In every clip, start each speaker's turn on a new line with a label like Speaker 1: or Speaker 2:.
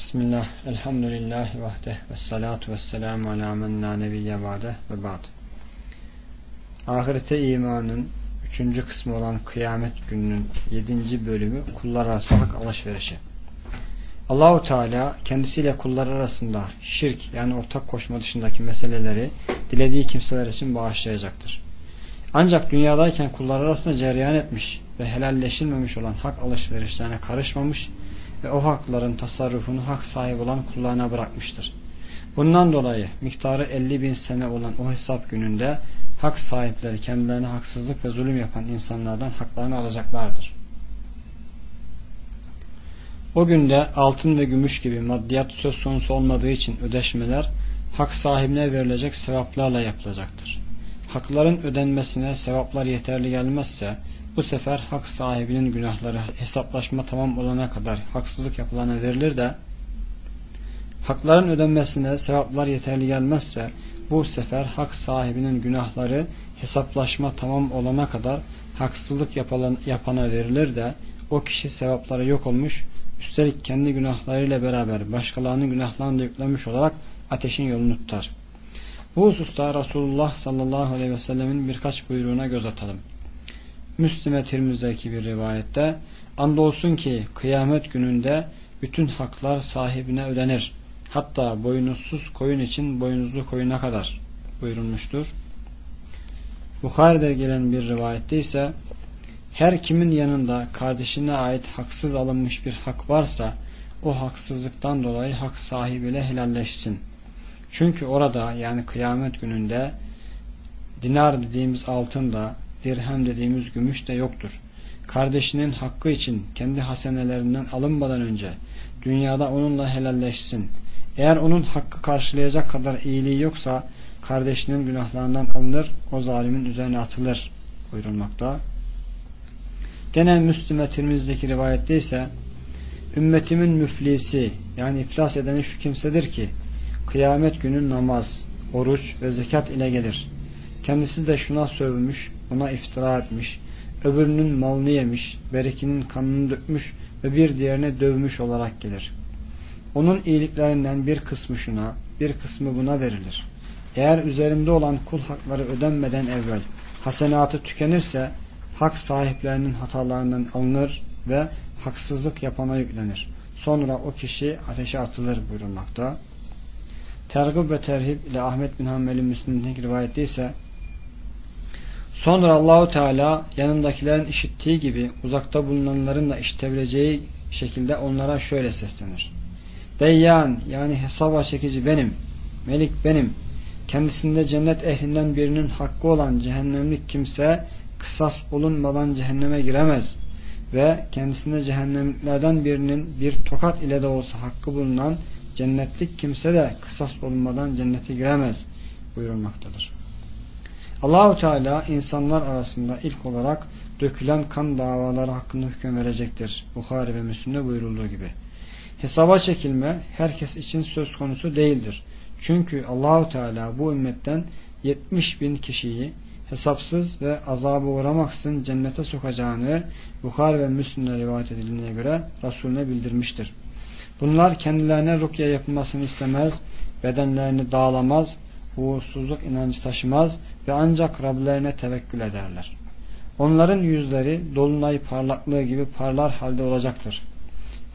Speaker 1: Bismillah, elhamdülillahi vahdeh ve salatu ve selamu ala men la nebiyye ba'deh ve ba'd. Ahirete imanın üçüncü kısmı olan kıyamet gününün yedinci bölümü kullar arası hak alışverişi. Allahu Teala kendisiyle kullar arasında şirk yani ortak koşma dışındaki meseleleri dilediği kimseler için bağışlayacaktır. Ancak dünyadayken kullar arasında cereyan etmiş ve helalleşilmemiş olan hak alışverişlerine karışmamış ve o hakların tasarrufunu hak sahibi olan kullarına bırakmıştır. Bundan dolayı miktarı 50 bin sene olan o hesap gününde hak sahipleri kendilerine haksızlık ve zulüm yapan insanlardan haklarını alacaklardır. O günde altın ve gümüş gibi maddiyat söz konusu olmadığı için ödeşmeler hak sahibine verilecek sevaplarla yapılacaktır. Hakların ödenmesine sevaplar yeterli gelmezse bu sefer hak sahibinin günahları hesaplaşma tamam olana kadar haksızlık yapılana verilir de hakların ödenmesine sevaplar yeterli gelmezse bu sefer hak sahibinin günahları hesaplaşma tamam olana kadar haksızlık yapılan, yapana verilir de o kişi sevapları yok olmuş üstelik kendi günahlarıyla beraber başkalarının günahlarını da yüklemiş olarak ateşin yolunu tutar. Bu hususta Resulullah sallallahu aleyhi ve sellemin birkaç buyruğuna göz atalım. Müslüme Tirmiz'deki bir rivayette andolsun ki kıyamet gününde bütün haklar sahibine ödenir. Hatta boynuzsuz koyun için boynuzlu koyuna kadar buyurulmuştur. Bukhari'de gelen bir rivayette ise her kimin yanında kardeşine ait haksız alınmış bir hak varsa o haksızlıktan dolayı hak sahibiyle helalleşsin. Çünkü orada yani kıyamet gününde dinar dediğimiz altın da dirhem dediğimiz gümüş de yoktur. Kardeşinin hakkı için kendi hasenelerinden alınmadan önce dünyada onunla helalleşsin. Eğer onun hakkı karşılayacak kadar iyiliği yoksa kardeşinin günahlarından alınır, o zalimin üzerine atılır buyurulmakta. Gene Müslüme Tirmiz'deki rivayette ise ümmetimin müflisi yani iflas edeni şu kimsedir ki kıyamet günü namaz, oruç ve zekat ile gelir. Kendisi de şuna sövmüş, ona iftira etmiş, öbürünün malını yemiş, berekinin kanını dökmüş ve bir diğerine dövmüş olarak gelir. Onun iyiliklerinden bir kısmı şuna, bir kısmı buna verilir. Eğer üzerinde olan kul hakları ödenmeden evvel hasenatı tükenirse hak sahiplerinin hatalarından alınır ve haksızlık yapana yüklenir. Sonra o kişi ateşe atılır buyurulmakta. Tergib ve Terhib ile Ahmet bin Hanbel'in Müslüm'deki rivayette ise Sonra Allahu Teala yanındakilerin işittiği gibi uzakta bulunanların da işitebileceği şekilde onlara şöyle seslenir. Deyyan yani hesaba çekici benim, melik benim. Kendisinde cennet ehlinden birinin hakkı olan cehennemlik kimse kısas olunmadan cehenneme giremez ve kendisinde cehennemliklerden birinin bir tokat ile de olsa hakkı bulunan cennetlik kimse de kısas olunmadan cennete giremez buyurulmaktadır. Allahu Teala insanlar arasında ilk olarak dökülen kan davaları hakkında hüküm verecektir. Bukhari ve Müslim'de buyurulduğu gibi. Hesaba çekilme herkes için söz konusu değildir. Çünkü Allahu Teala bu ümmetten 70 bin kişiyi hesapsız ve azabı uğramaksın cennete sokacağını Bukhari ve Müslim'de rivayet edildiğine göre Resulüne bildirmiştir. Bunlar kendilerine rukya yapılmasını istemez, bedenlerini dağlamaz, uğursuzluk inancı taşımaz ve ancak Rablerine tevekkül ederler. Onların yüzleri dolunay parlaklığı gibi parlar halde olacaktır.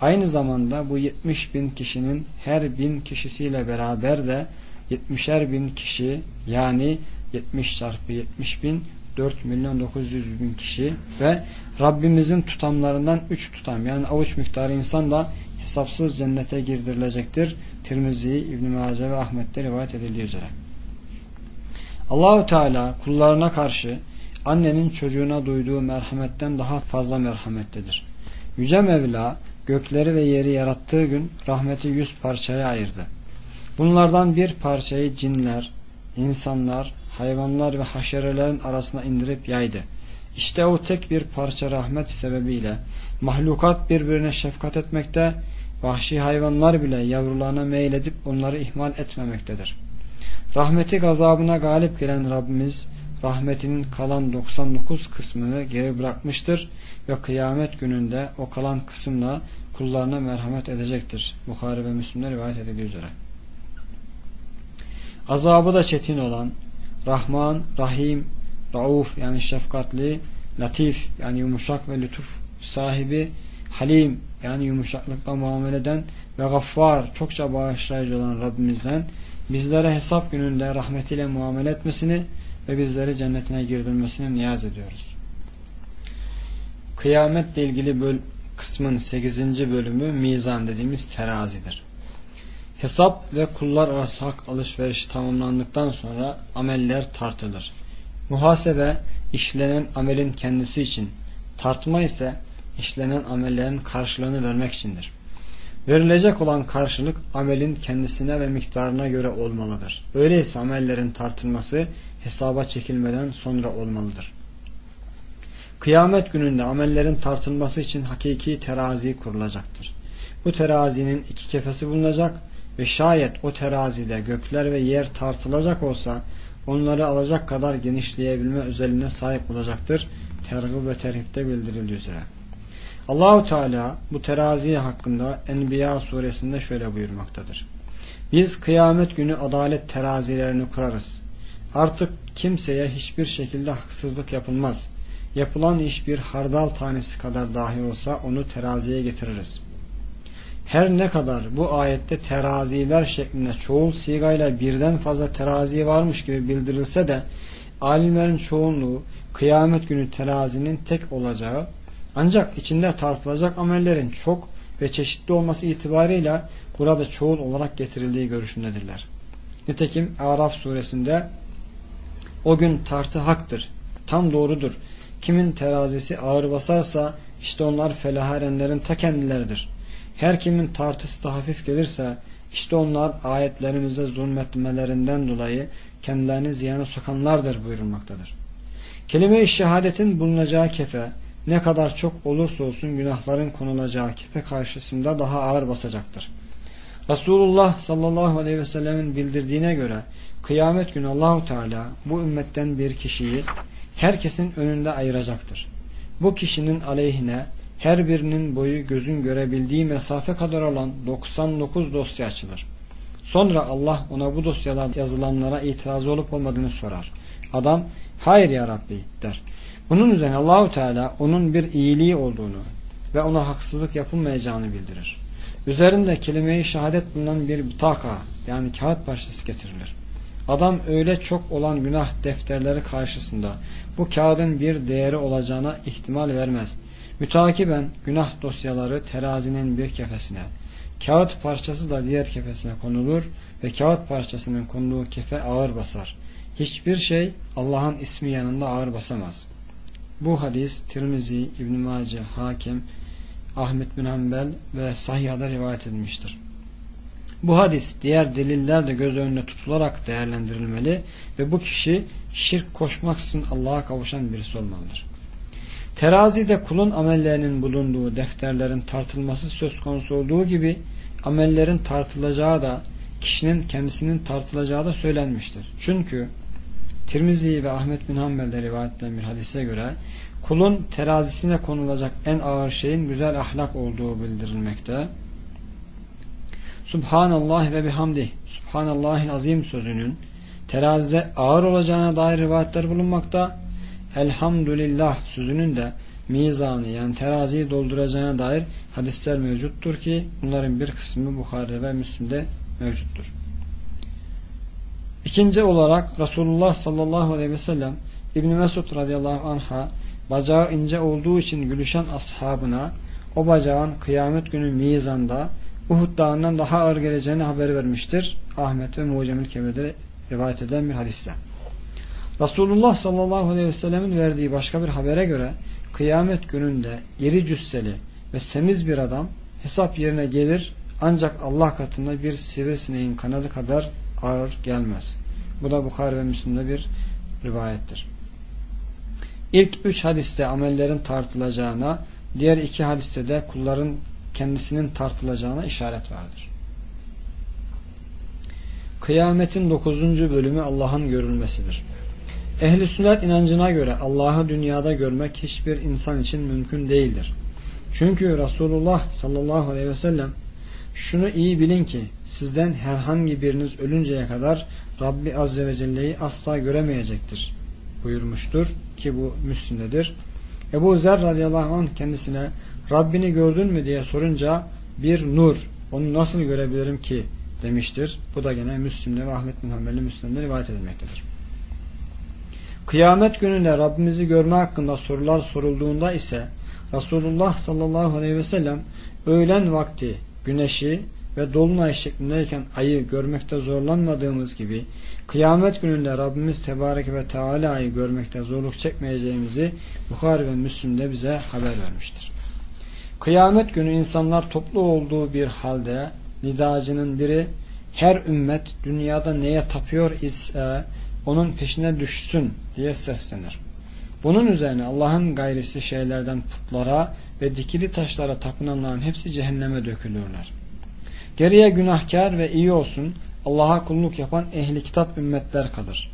Speaker 1: Aynı zamanda bu 70 bin kişinin her bin kişisiyle beraber de 70'er bin kişi yani 70 çarpı 70 bin 4 milyon 900 bin kişi ve Rabbimizin tutamlarından 3 tutam yani avuç miktarı insan da hesapsız cennete girdirilecektir. Tirmizi, İbn-i Mace ve Ahmet'te rivayet edildiği üzere. Allahu Teala kullarına karşı annenin çocuğuna duyduğu merhametten daha fazla merhamettedir. Yüce Mevla gökleri ve yeri yarattığı gün rahmeti yüz parçaya ayırdı. Bunlardan bir parçayı cinler, insanlar, hayvanlar ve haşerelerin arasına indirip yaydı. İşte o tek bir parça rahmet sebebiyle mahlukat birbirine şefkat etmekte, vahşi hayvanlar bile yavrularına meyledip onları ihmal etmemektedir. Rahmeti gazabına galip gelen Rabbimiz rahmetinin kalan 99 kısmını geri bırakmıştır ve kıyamet gününde o kalan kısımla kullarına merhamet edecektir. Bukhari ve Müslim'de rivayet edildiği üzere. Azabı da çetin olan Rahman, Rahim, Rauf yani şefkatli, Latif yani yumuşak ve lütuf sahibi, Halim yani yumuşaklıkla muamele eden ve Gaffar çokça bağışlayıcı olan Rabbimizden bizlere hesap gününde rahmetiyle muamele etmesini ve bizleri cennetine girdirmesini niyaz ediyoruz. Kıyametle ilgili böl kısmın 8. bölümü mizan dediğimiz terazidir. Hesap ve kullar arası hak alışverişi tamamlandıktan sonra ameller tartılır. Muhasebe işlenen amelin kendisi için, tartma ise işlenen amellerin karşılığını vermek içindir. Verilecek olan karşılık amelin kendisine ve miktarına göre olmalıdır. Öyleyse amellerin tartılması hesaba çekilmeden sonra olmalıdır. Kıyamet gününde amellerin tartılması için hakiki terazi kurulacaktır. Bu terazinin iki kefesi bulunacak ve şayet o terazide gökler ve yer tartılacak olsa onları alacak kadar genişleyebilme özelliğine sahip olacaktır. Tergib ve terhipte bildirildiği üzere. Allahu Teala bu terazi hakkında Enbiya suresinde şöyle buyurmaktadır. Biz kıyamet günü adalet terazilerini kurarız. Artık kimseye hiçbir şekilde haksızlık yapılmaz. Yapılan iş bir hardal tanesi kadar dahi olsa onu teraziye getiririz. Her ne kadar bu ayette teraziler şeklinde çoğul sigayla birden fazla terazi varmış gibi bildirilse de alimlerin çoğunluğu kıyamet günü terazinin tek olacağı ancak içinde tartılacak amellerin çok ve çeşitli olması itibarıyla burada çoğul olarak getirildiği görüşündedirler. Nitekim Araf suresinde o gün tartı haktır, tam doğrudur. Kimin terazisi ağır basarsa işte onlar felaha erenlerin ta kendileridir. Her kimin tartısı da hafif gelirse işte onlar ayetlerimize zulmetmelerinden dolayı kendilerini ziyana sokanlardır buyurulmaktadır. Kelime-i şehadetin bulunacağı kefe ne kadar çok olursa olsun günahların konulacağı kefe karşısında daha ağır basacaktır. Resulullah sallallahu aleyhi ve sellemin bildirdiğine göre kıyamet günü Allahu Teala bu ümmetten bir kişiyi herkesin önünde ayıracaktır. Bu kişinin aleyhine her birinin boyu gözün görebildiği mesafe kadar olan 99 dosya açılır. Sonra Allah ona bu dosyalar yazılanlara itiraz olup olmadığını sorar. Adam hayır ya Rabbi der. Bunun üzerine Allahu Teala onun bir iyiliği olduğunu ve ona haksızlık yapılmayacağını bildirir. Üzerinde kelime-i şehadet bulunan bir bitaka yani kağıt parçası getirilir. Adam öyle çok olan günah defterleri karşısında bu kağıdın bir değeri olacağına ihtimal vermez. Mütakiben günah dosyaları terazinin bir kefesine, kağıt parçası da diğer kefesine konulur ve kağıt parçasının konduğu kefe ağır basar. Hiçbir şey Allah'ın ismi yanında ağır basamaz. Bu hadis Tirmizi, İbn Mace, Hakim, Ahmet bin Hanbel ve Sahiha'da rivayet edilmiştir. Bu hadis diğer deliller de göz önüne tutularak değerlendirilmeli ve bu kişi şirk koşmaksızın Allah'a kavuşan birisi olmalıdır. Terazide kulun amellerinin bulunduğu defterlerin tartılması söz konusu olduğu gibi amellerin tartılacağı da kişinin kendisinin tartılacağı da söylenmiştir. Çünkü Tirmizi ve Ahmet bin Hanbel'de rivayet edilen bir hadise göre kulun terazisine konulacak en ağır şeyin güzel ahlak olduğu bildirilmekte. Subhanallah ve bihamdih Subhanallahil azim sözünün terazide ağır olacağına dair rivayetler bulunmakta. Elhamdülillah sözünün de mizanı yani teraziyi dolduracağına dair hadisler mevcuttur ki bunların bir kısmı Bukhari ve Müslim'de mevcuttur. İkinci olarak Resulullah sallallahu aleyhi ve sellem İbn Mesud radıyallahu anh'a bacağı ince olduğu için gülüşen ashabına o bacağın kıyamet günü mizanda Uhud dağından daha ağır geleceğini haber vermiştir. Ahmet ve Mucemül Kebir'de rivayet edilen bir hadiste. Resulullah sallallahu aleyhi ve sellemin verdiği başka bir habere göre kıyamet gününde iri cüsseli ve semiz bir adam hesap yerine gelir ancak Allah katında bir sivrisineğin kanadı kadar ağır gelmez. Bu da Bukhari ve Müslim'de bir rivayettir. İlk üç hadiste amellerin tartılacağına, diğer iki hadiste de kulların kendisinin tartılacağına işaret vardır. Kıyametin dokuzuncu bölümü Allah'ın görülmesidir. Ehli sünnet inancına göre Allah'ı dünyada görmek hiçbir insan için mümkün değildir. Çünkü Resulullah sallallahu aleyhi ve sellem şunu iyi bilin ki sizden herhangi biriniz ölünceye kadar Rabbi Azze ve Celle'yi asla göremeyecektir buyurmuştur ki bu Müslim'dedir. Ebu Zer radıyallahu anh kendisine Rabbini gördün mü diye sorunca bir nur onu nasıl görebilirim ki demiştir. Bu da gene Müslim'de ve Ahmet bin Hanbel'in Müslim'de rivayet edilmektedir. Kıyamet gününde Rabbimizi görme hakkında sorular sorulduğunda ise Resulullah sallallahu aleyhi ve sellem öğlen vakti güneşi ve dolunay şeklindeyken ayı görmekte zorlanmadığımız gibi kıyamet gününde Rabbimiz Tebarek ve Teala'yı görmekte zorluk çekmeyeceğimizi Bukhari ve Müslim'de bize haber vermiştir. Kıyamet günü insanlar toplu olduğu bir halde nidacının biri her ümmet dünyada neye tapıyor ise onun peşine düşsün diye seslenir. Bunun üzerine Allah'ın gayrisi şeylerden putlara ve dikili taşlara tapınanların hepsi cehenneme dökülürler. Geriye günahkar ve iyi olsun Allah'a kulluk yapan ehli kitap ümmetler kalır.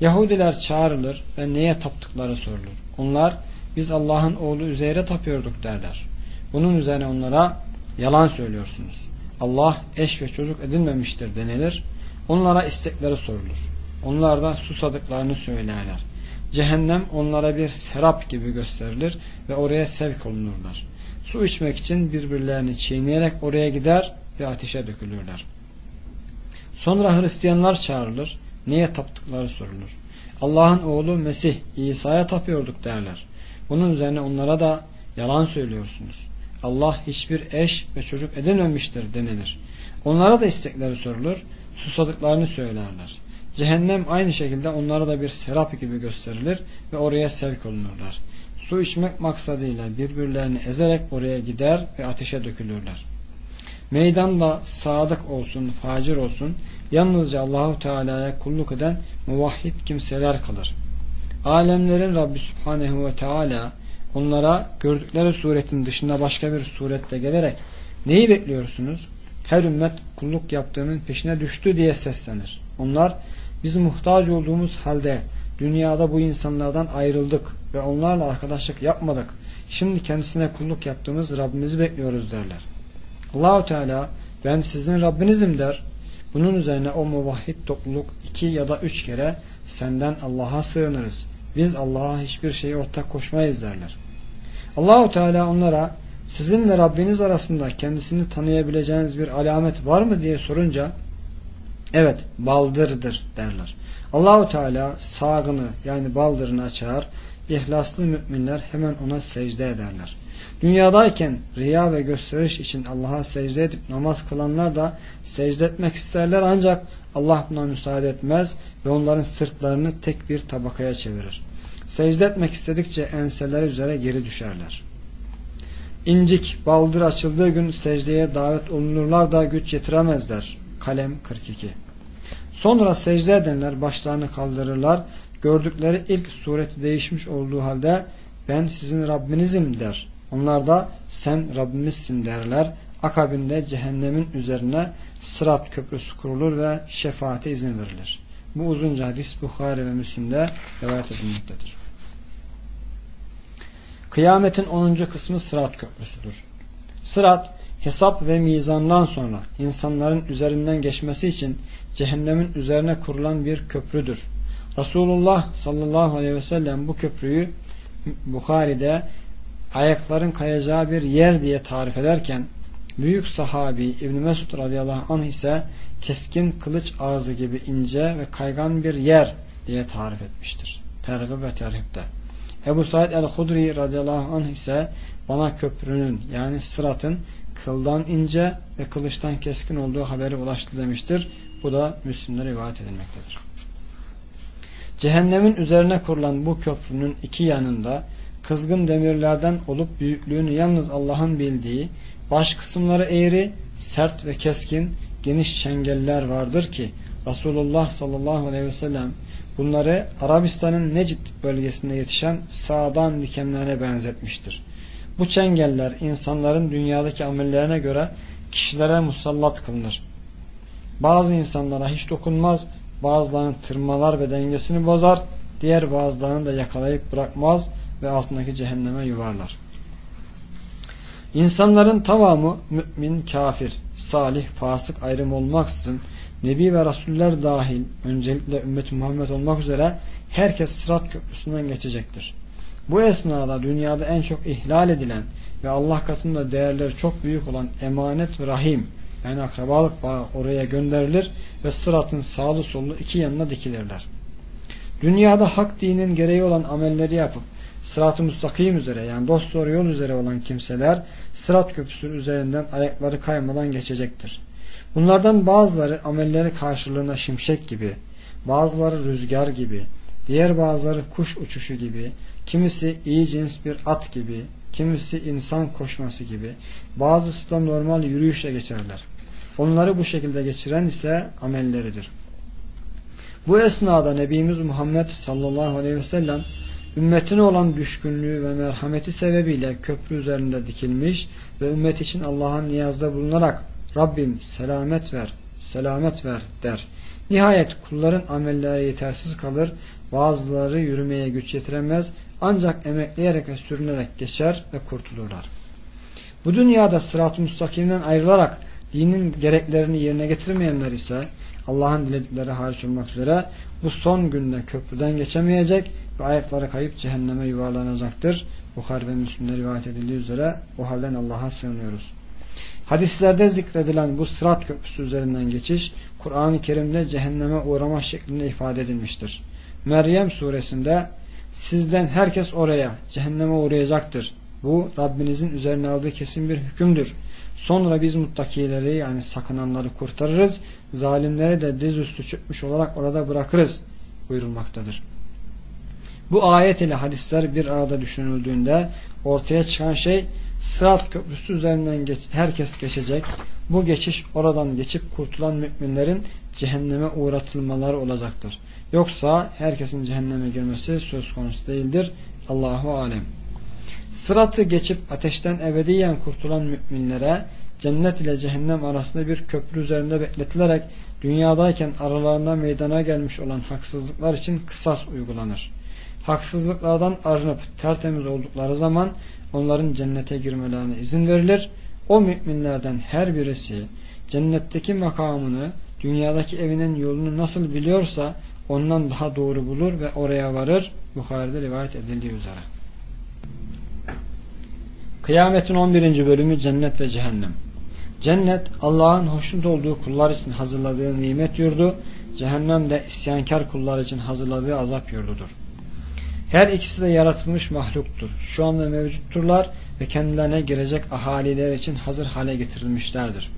Speaker 1: Yahudiler çağrılır ve neye taptıkları sorulur. Onlar biz Allah'ın oğlu Üzeyr'e tapıyorduk derler. Bunun üzerine onlara yalan söylüyorsunuz. Allah eş ve çocuk edinmemiştir denilir. Onlara istekleri sorulur. Onlar da susadıklarını söylerler. Cehennem onlara bir serap gibi gösterilir ve oraya sevk olunurlar. Su içmek için birbirlerini çiğneyerek oraya gider ve ateşe dökülürler. Sonra Hristiyanlar çağrılır. Niye taptıkları sorulur. Allah'ın oğlu Mesih İsa'ya tapıyorduk derler. Bunun üzerine onlara da yalan söylüyorsunuz. Allah hiçbir eş ve çocuk edinmemiştir denilir. Onlara da istekleri sorulur. Susadıklarını söylerler. Cehennem aynı şekilde onlara da bir serap gibi gösterilir ve oraya sevk olunurlar. Su içmek maksadıyla birbirlerini ezerek oraya gider ve ateşe dökülürler. Meydanda sadık olsun, facir olsun, yalnızca Allahu Teala'ya kulluk eden muvahhid kimseler kalır. Alemlerin Rabbi Subhanehu ve Teala onlara gördükleri suretin dışında başka bir surette gelerek neyi bekliyorsunuz? Her ümmet kulluk yaptığının peşine düştü diye seslenir. Onlar biz muhtaç olduğumuz halde dünyada bu insanlardan ayrıldık ve onlarla arkadaşlık yapmadık. Şimdi kendisine kulluk yaptığımız Rabbimizi bekliyoruz derler. Allahu Teala ben sizin Rabbinizim der. Bunun üzerine o muvahhid topluluk iki ya da üç kere senden Allah'a sığınırız. Biz Allah'a hiçbir şeyi ortak koşmayız derler. Allahu Teala onlara sizinle Rabbiniz arasında kendisini tanıyabileceğiniz bir alamet var mı diye sorunca evet baldırdır derler. Allahu Teala sağını yani baldırını açar. İhlaslı müminler hemen ona secde ederler. Dünyadayken riya ve gösteriş için Allah'a secde edip namaz kılanlar da secde etmek isterler ancak Allah buna müsaade etmez ve onların sırtlarını tek bir tabakaya çevirir. Secde etmek istedikçe enseleri üzere geri düşerler. İncik, baldır açıldığı gün secdeye davet olunurlar da güç yetiremezler. Kalem 42 Sonra secde edenler başlarını kaldırırlar. Gördükleri ilk sureti değişmiş olduğu halde ben sizin Rabbinizim der. Onlar da sen Rabbimizsin derler. Akabinde cehennemin üzerine sırat köprüsü kurulur ve şefaate izin verilir. Bu uzunca hadis Bukhari ve Müslim'de rivayet edilmektedir. Kıyametin 10. kısmı sırat köprüsüdür. Sırat hesap ve mizandan sonra insanların üzerinden geçmesi için cehennemin üzerine kurulan bir köprüdür. Resulullah sallallahu aleyhi ve sellem bu köprüyü Bukhari'de ayakların kayacağı bir yer diye tarif ederken büyük sahabi İbn Mesud radıyallahu anh ise keskin kılıç ağzı gibi ince ve kaygan bir yer diye tarif etmiştir. Tergib ve terhipte. Ebu Said el-Hudri radıyallahu anh ise bana köprünün yani sıratın kıldan ince ve kılıçtan keskin olduğu haberi ulaştı demiştir. Bu da Müslim'de rivayet edilmektedir. Cehennemin üzerine kurulan bu köprünün iki yanında kızgın demirlerden olup büyüklüğünü yalnız Allah'ın bildiği baş kısımları eğri, sert ve keskin geniş çengeller vardır ki Resulullah sallallahu aleyhi ve sellem bunları Arabistan'ın Necid bölgesinde yetişen sağdan dikenlerine benzetmiştir. Bu çengeller insanların dünyadaki amellerine göre kişilere musallat kılınır. Bazı insanlara hiç dokunmaz, bazılarının tırmalar ve dengesini bozar, diğer bazılarını da yakalayıp bırakmaz ve altındaki cehenneme yuvarlar. İnsanların tamamı mümin, kafir, salih, fasık ayrım olmaksızın Nebi ve Rasuller dahil öncelikle ümmet Muhammed olmak üzere herkes sırat köprüsünden geçecektir. Bu esnada dünyada en çok ihlal edilen ve Allah katında değerleri çok büyük olan emanet ve rahim yani akrabalık bağı oraya gönderilir ve sıratın sağlı sollu iki yanına dikilirler. Dünyada hak dinin gereği olan amelleri yapıp sırat-ı müstakim üzere yani dost doğru yol üzere olan kimseler sırat köprüsü üzerinden ayakları kaymadan geçecektir. Bunlardan bazıları amelleri karşılığında şimşek gibi, bazıları rüzgar gibi, diğer bazıları kuş uçuşu gibi, kimisi iyi cins bir at gibi, kimisi insan koşması gibi, bazısı da normal yürüyüşle geçerler. Onları bu şekilde geçiren ise amelleridir. Bu esnada Nebimiz Muhammed sallallahu aleyhi ve sellem ümmetine olan düşkünlüğü ve merhameti sebebiyle köprü üzerinde dikilmiş ve ümmet için Allah'ın niyazda bulunarak Rabbim selamet ver, selamet ver der. Nihayet kulların amelleri yetersiz kalır, bazıları yürümeye güç yetiremez ancak emekleyerek ve sürünerek geçer ve kurtulurlar. Bu dünyada sırat-ı müstakimden ayrılarak dinin gereklerini yerine getirmeyenler ise Allah'ın diledikleri hariç olmak üzere bu son günde köprüden geçemeyecek ve ayakları kayıp cehenneme yuvarlanacaktır. Bukhari ve Müslim'de rivayet edildiği üzere o halden Allah'a sığınıyoruz. Hadislerde zikredilen bu sırat köprüsü üzerinden geçiş Kur'an-ı Kerim'de cehenneme uğrama şeklinde ifade edilmiştir. Meryem suresinde sizden herkes oraya cehenneme uğrayacaktır. Bu Rabbinizin üzerine aldığı kesin bir hükümdür. Sonra biz muttakileri yani sakınanları kurtarırız. Zalimleri de dizüstü çökmüş olarak orada bırakırız buyurulmaktadır. Bu ayet ile hadisler bir arada düşünüldüğünde ortaya çıkan şey Sırat köprüsü üzerinden geç, herkes geçecek. Bu geçiş oradan geçip kurtulan müminlerin cehenneme uğratılmaları olacaktır. Yoksa herkesin cehenneme girmesi söz konusu değildir. Allahu alem. Sıratı geçip ateşten ebediyen kurtulan müminlere cennet ile cehennem arasında bir köprü üzerinde bekletilerek dünyadayken aralarında meydana gelmiş olan haksızlıklar için kısas uygulanır. Haksızlıklardan arınıp tertemiz oldukları zaman onların cennete girmelerine izin verilir. O müminlerden her birisi cennetteki makamını dünyadaki evinin yolunu nasıl biliyorsa ondan daha doğru bulur ve oraya varır. Bukhari'de rivayet edildiği üzere. Kıyametin 11. bölümü cennet ve cehennem. Cennet Allah'ın hoşnut olduğu kullar için hazırladığı nimet yurdu, cehennem de isyankar kullar için hazırladığı azap yurdudur. Her ikisi de yaratılmış mahluktur. Şu anda mevcutturlar ve kendilerine girecek ahaliler için hazır hale getirilmişlerdir.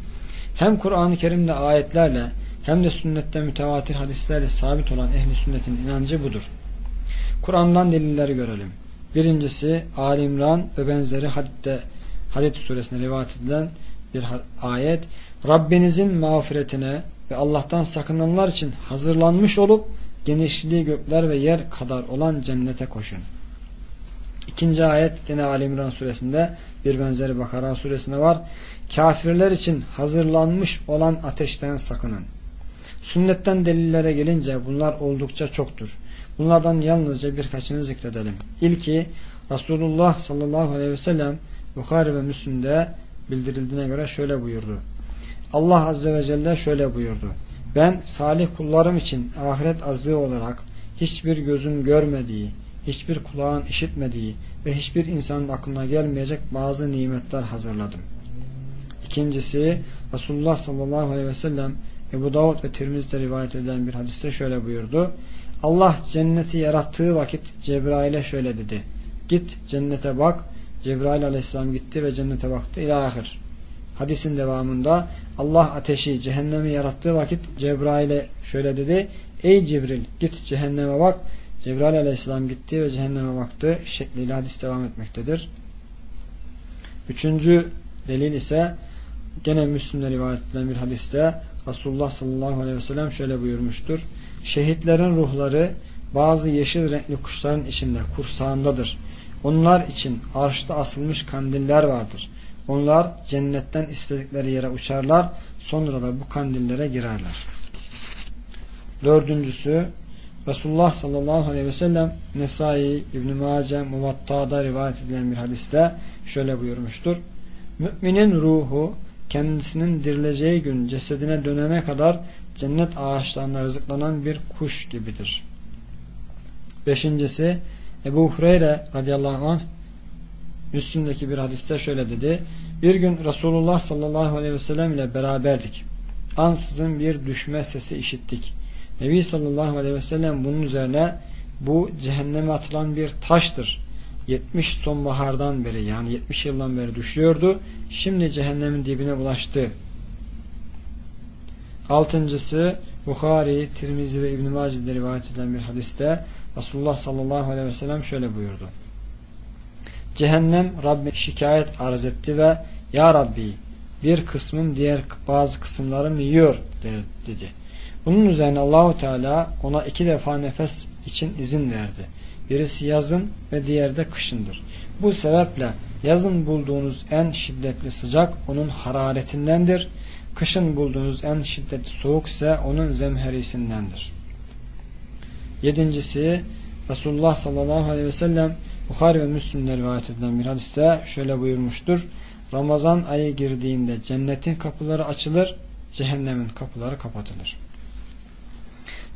Speaker 1: Hem Kur'an-ı Kerim'de ayetlerle hem de sünnette mütevatir hadislerle sabit olan ehli sünnetin inancı budur. Kur'an'dan delilleri görelim. Birincisi Ali İmran ve benzeri hadde, Hadid suresine rivayet edilen bir ayet. Rabbinizin mağfiretine ve Allah'tan sakınanlar için hazırlanmış olup genişliği gökler ve yer kadar olan cennete koşun. İkinci ayet gene Ali İmran suresinde bir benzeri Bakara suresinde var. Kafirler için hazırlanmış olan ateşten sakının. Sünnetten delillere gelince bunlar oldukça çoktur. Bunlardan yalnızca birkaçını zikredelim. İlki Resulullah sallallahu aleyhi ve sellem Bukhari ve Müslim'de bildirildiğine göre şöyle buyurdu. Allah azze ve celle şöyle buyurdu. Ben salih kullarım için ahiret azığı olarak hiçbir gözüm görmediği, hiçbir kulağın işitmediği ve hiçbir insanın aklına gelmeyecek bazı nimetler hazırladım. İkincisi Resulullah sallallahu aleyhi ve sellem Ebu Davud ve Tirmiz'de rivayet edilen bir hadiste şöyle buyurdu. Allah cenneti yarattığı vakit Cebrail'e şöyle dedi. Git cennete bak. Cebrail aleyhisselam gitti ve cennete baktı. İlahir. Hadisin devamında Allah ateşi cehennemi yarattığı vakit Cebrail'e şöyle dedi. Ey Cibril git cehenneme bak. Cebrail aleyhisselam gitti ve cehenneme baktı. Şekliyle hadis devam etmektedir. Üçüncü delil ise gene Müslüm'de rivayet edilen bir hadiste Resulullah sallallahu aleyhi ve sellem şöyle buyurmuştur. Şehitlerin ruhları bazı yeşil renkli kuşların içinde kursağındadır. Onlar için arşta asılmış kandiller vardır. Onlar cennetten istedikleri yere uçarlar. Sonra da bu kandillere girerler. Dördüncüsü Resulullah sallallahu aleyhi ve sellem Nesai, İbn-i Mace, Muvatta'da rivayet edilen bir hadiste şöyle buyurmuştur. Müminin ruhu kendisinin dirileceği gün cesedine dönene kadar cennet ağaçlarına rızıklanan bir kuş gibidir. Beşincisi Ebu Hureyre radıyallahu anh Müslüm'deki bir hadiste şöyle dedi. Bir gün Resulullah sallallahu aleyhi ve sellem ile beraberdik. Ansızın bir düşme sesi işittik. Nebi sallallahu aleyhi ve sellem bunun üzerine bu cehenneme atılan bir taştır. 70 sonbahardan beri yani 70 yıldan beri düşüyordu. Şimdi cehennemin dibine ulaştı. Altıncısı Bukhari, Tirmizi ve İbn-i Macid'de rivayet edilen bir hadiste Resulullah sallallahu aleyhi ve sellem şöyle buyurdu. Cehennem Rabbi şikayet arz etti ve Ya Rabbi bir kısmım diğer bazı kısımlarımı yiyor dedi. Bunun üzerine Allahu Teala ona iki defa nefes için izin verdi. Birisi yazın ve diğeri de kışındır. Bu sebeple yazın bulduğunuz en şiddetli sıcak onun hararetindendir. Kışın bulduğunuz en şiddetli soğuk ise onun zemherisindendir. Yedincisi Resulullah sallallahu aleyhi ve sellem Bukhari ve Müslim'de rivayet edilen bir hadiste şöyle buyurmuştur. Ramazan ayı girdiğinde cennetin kapıları açılır, cehennemin kapıları kapatılır.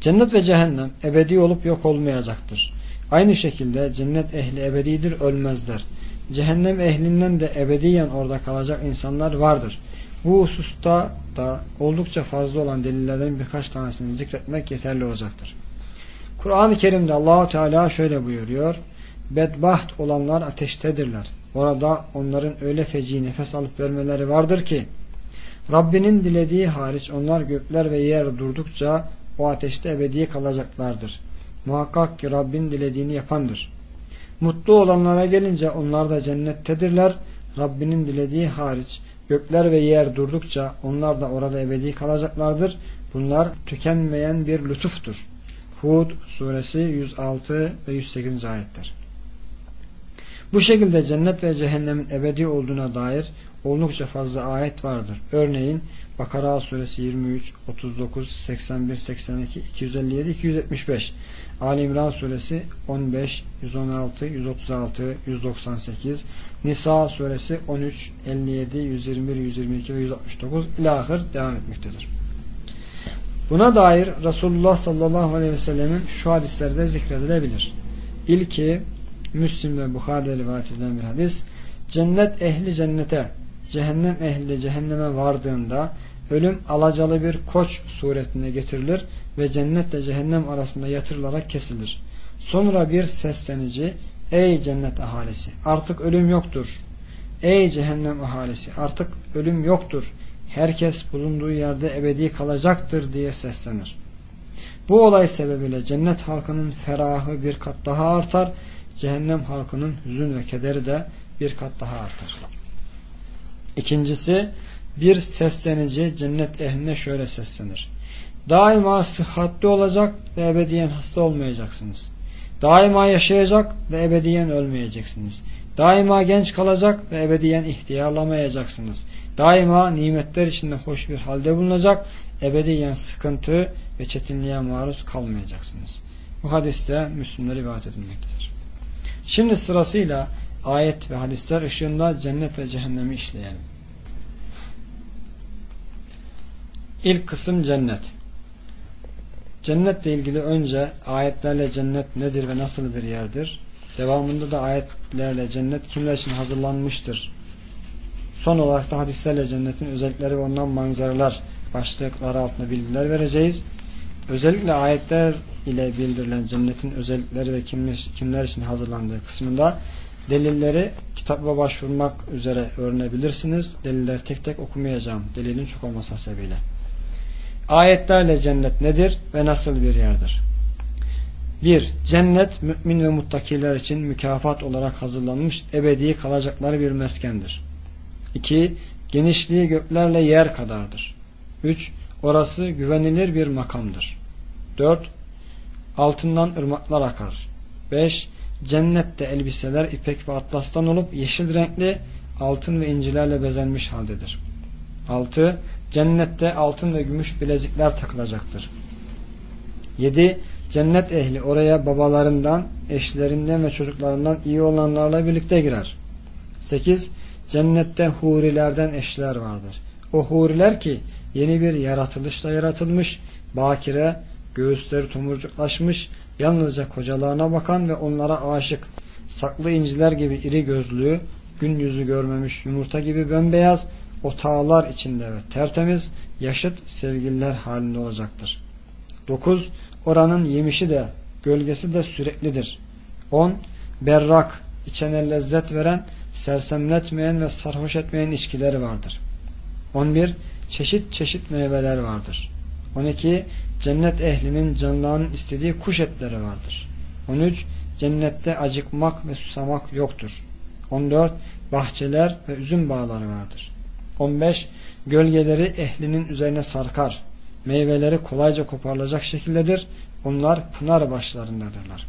Speaker 1: Cennet ve cehennem ebedi olup yok olmayacaktır. Aynı şekilde cennet ehli ebedidir ölmezler. Cehennem ehlinden de ebediyen orada kalacak insanlar vardır. Bu hususta da oldukça fazla olan delillerden birkaç tanesini zikretmek yeterli olacaktır. Kur'an-ı Kerim'de Allahu Teala şöyle buyuruyor. Bedbaht olanlar ateştedirler. Orada onların öyle feci nefes alıp vermeleri vardır ki Rabbinin dilediği hariç onlar gökler ve yer durdukça o ateşte ebedi kalacaklardır. Muhakkak ki Rabbin dilediğini yapandır. Mutlu olanlara gelince onlar da cennettedirler. Rabbinin dilediği hariç gökler ve yer durdukça onlar da orada ebedi kalacaklardır. Bunlar tükenmeyen bir lütuftur. Hud suresi 106 ve 108. ayetler. Bu şekilde cennet ve cehennemin ebedi olduğuna dair oldukça fazla ayet vardır. Örneğin Bakara suresi 23, 39, 81, 82, 257, 275. Ali İmran suresi 15, 116, 136, 198. Nisa suresi 13, 57, 121, 122 ve 169 ilahır devam etmektedir. Buna dair Resulullah sallallahu aleyhi ve sellemin şu hadislerde zikredilebilir. İlki Müslim ve Bukhari'de rivayet edilen bir hadis. Cennet ehli cennete, cehennem ehli cehenneme vardığında ölüm alacalı bir koç suretine getirilir ve cennetle cehennem arasında yatırılarak kesilir. Sonra bir seslenici ey cennet ahalisi artık ölüm yoktur. Ey cehennem ahalisi artık ölüm yoktur. Herkes bulunduğu yerde ebedi kalacaktır diye seslenir. Bu olay sebebiyle cennet halkının ferahı bir kat daha artar. Cehennem halkının hüzün ve kederi de bir kat daha artar. İkincisi bir seslenici cennet ehline şöyle seslenir. Daima sıhhatli olacak ve ebediyen hasta olmayacaksınız. Daima yaşayacak ve ebediyen ölmeyeceksiniz. Daima genç kalacak ve ebediyen ihtiyarlamayacaksınız. Daima nimetler içinde hoş bir halde bulunacak, ebediyen sıkıntı ve çetinliğe maruz kalmayacaksınız. Bu hadiste Müslümler rivayet edilmektedir. Şimdi sırasıyla ayet ve hadisler ışığında cennet ve cehennemi işleyelim. İlk kısım cennet. Cennetle ilgili önce ayetlerle cennet nedir ve nasıl bir yerdir? Devamında da ayetlerle cennet kimler için hazırlanmıştır? Son olarak da hadislerle cennetin özellikleri ve ondan manzaralar başlıkları altında bilgiler vereceğiz. Özellikle ayetler ile bildirilen cennetin özellikleri ve kimler, kimler için hazırlandığı kısmında delilleri kitaba başvurmak üzere öğrenebilirsiniz. Delilleri tek tek okumayacağım. Delilin çok olması hasebiyle. Ayetlerle cennet nedir ve nasıl bir yerdir? 1. Cennet mümin ve muttakiler için mükafat olarak hazırlanmış ebedi kalacakları bir meskendir. 2. Genişliği göklerle yer kadardır. 3. Orası güvenilir bir makamdır. 4. Altından ırmaklar akar. 5. Cennette elbiseler ipek ve atlastan olup yeşil renkli altın ve incilerle bezenmiş haldedir. 6. Cennette altın ve gümüş bilezikler takılacaktır. 7. Cennet ehli oraya babalarından, eşlerinden ve çocuklarından iyi olanlarla birlikte girer. 8. cennette hurilerden eşler vardır. O huriler ki yeni bir yaratılışla yaratılmış, bakire, göğüsleri tomurcuklaşmış, yalnızca kocalarına bakan ve onlara aşık, saklı inciler gibi iri gözlü, gün yüzü görmemiş yumurta gibi bembeyaz, otağlar içinde ve tertemiz, yaşıt sevgililer halinde olacaktır. 9. Oranın yemişi de, gölgesi de süreklidir. 10. Berrak, içene lezzet veren, sersemletmeyen ve sarhoş etmeyen içkileri vardır. 11. Çeşit çeşit meyveler vardır. 12. Cennet ehlinin canlarının istediği kuş etleri vardır. 13. Cennette acıkmak ve susamak yoktur. 14. Bahçeler ve üzüm bağları vardır. 15. Gölgeleri ehlinin üzerine sarkar. Meyveleri kolayca koparılacak şekildedir. Onlar pınar başlarındadırlar.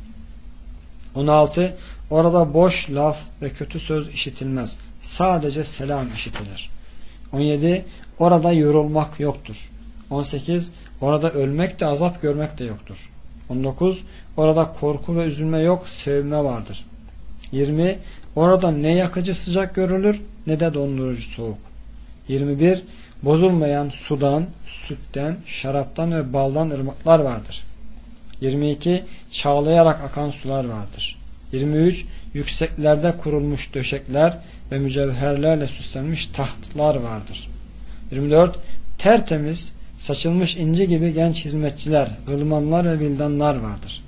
Speaker 1: 16. Orada boş laf ve kötü söz işitilmez. Sadece selam işitilir. 17. Orada yorulmak yoktur. 18. Orada ölmek de azap görmek de yoktur. 19. Orada korku ve üzülme yok, sevme vardır. 20. Orada ne yakıcı sıcak görülür ne de dondurucu soğuk. 21. Bozulmayan sudan, sütten, şaraptan ve baldan ırmaklar vardır. 22. Çağlayarak akan sular vardır. 23. Yükseklerde kurulmuş döşekler ve mücevherlerle süslenmiş tahtlar vardır. 24. Tertemiz, saçılmış inci gibi genç hizmetçiler, gılmanlar ve bildanlar vardır.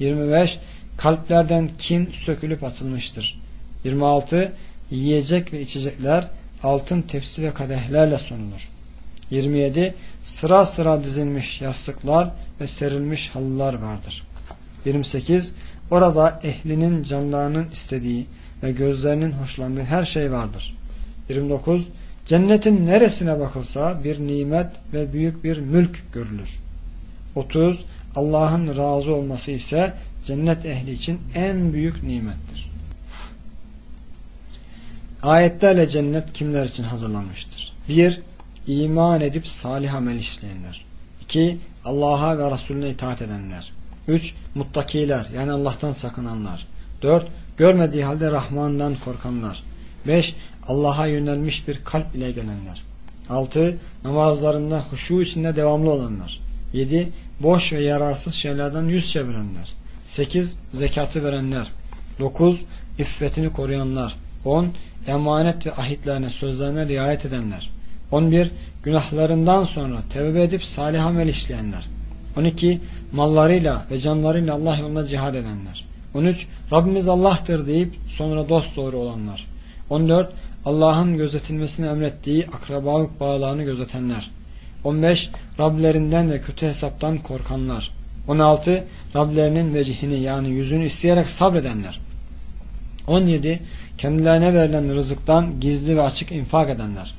Speaker 1: 25. Kalplerden kin sökülüp atılmıştır. 26. Yiyecek ve içecekler altın tepsi ve kadehlerle sunulur. 27. Sıra sıra dizilmiş yastıklar ve serilmiş halılar vardır. 28. Orada ehlinin canlarının istediği ve gözlerinin hoşlandığı her şey vardır. 29. Cennetin neresine bakılsa bir nimet ve büyük bir mülk görülür. 30. Allah'ın razı olması ise cennet ehli için en büyük nimettir. Ayetlerle cennet kimler için hazırlanmıştır? 1. İman edip salih amel işleyenler. 2. Allah'a ve Resulüne itaat edenler. 3. Muttakiler yani Allah'tan sakınanlar. 4. Görmediği halde Rahman'dan korkanlar. 5. Allah'a yönelmiş bir kalp ile gelenler. 6. Namazlarında huşu içinde devamlı olanlar. 7. Boş ve yararsız şeylerden yüz çevirenler. 8. Zekatı verenler. 9. İffetini koruyanlar. 10. Emanet ve ahitlerine sözlerine riayet edenler. 11. Günahlarından sonra tevbe edip salih amel işleyenler. 12. Mallarıyla ve canlarıyla Allah yolunda cihad edenler. 13. Rabbimiz Allah'tır deyip sonra dost doğru olanlar. 14. Allah'ın gözetilmesini emrettiği akrabalık bağlarını gözetenler. 15. Rablerinden ve kötü hesaptan korkanlar. 16. Rablerinin vecihini yani yüzünü isteyerek sabredenler. 17. Kendilerine verilen rızıktan gizli ve açık infak edenler.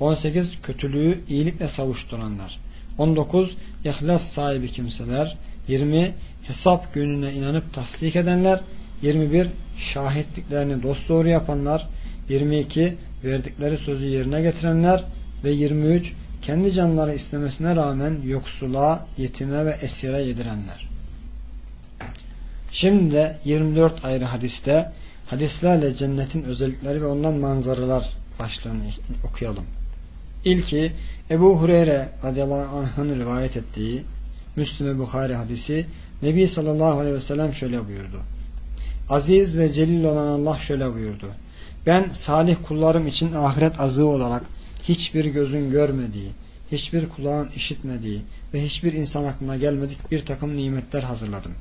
Speaker 1: 18. Kötülüğü iyilikle savuşturanlar. 19. İhlas sahibi kimseler. 20. Hesap gününe inanıp tasdik edenler. 21. Şahitliklerini dosdoğru yapanlar. 22. Verdikleri sözü yerine getirenler. Ve 23. Kendi canları istemesine rağmen yoksula, yetime ve esire yedirenler. Şimdi de 24 ayrı hadiste hadislerle cennetin özellikleri ve ondan manzaralar başlığını okuyalım. İlki Ebu Hureyre radıyallahu anh'ın rivayet ettiği Müslüm Bukhari hadisi Nebi sallallahu aleyhi ve sellem şöyle buyurdu. Aziz ve celil olan Allah şöyle buyurdu. Ben salih kullarım için ahiret azığı olarak hiçbir gözün görmediği, hiçbir kulağın işitmediği ve hiçbir insan aklına gelmedik bir takım nimetler hazırladım.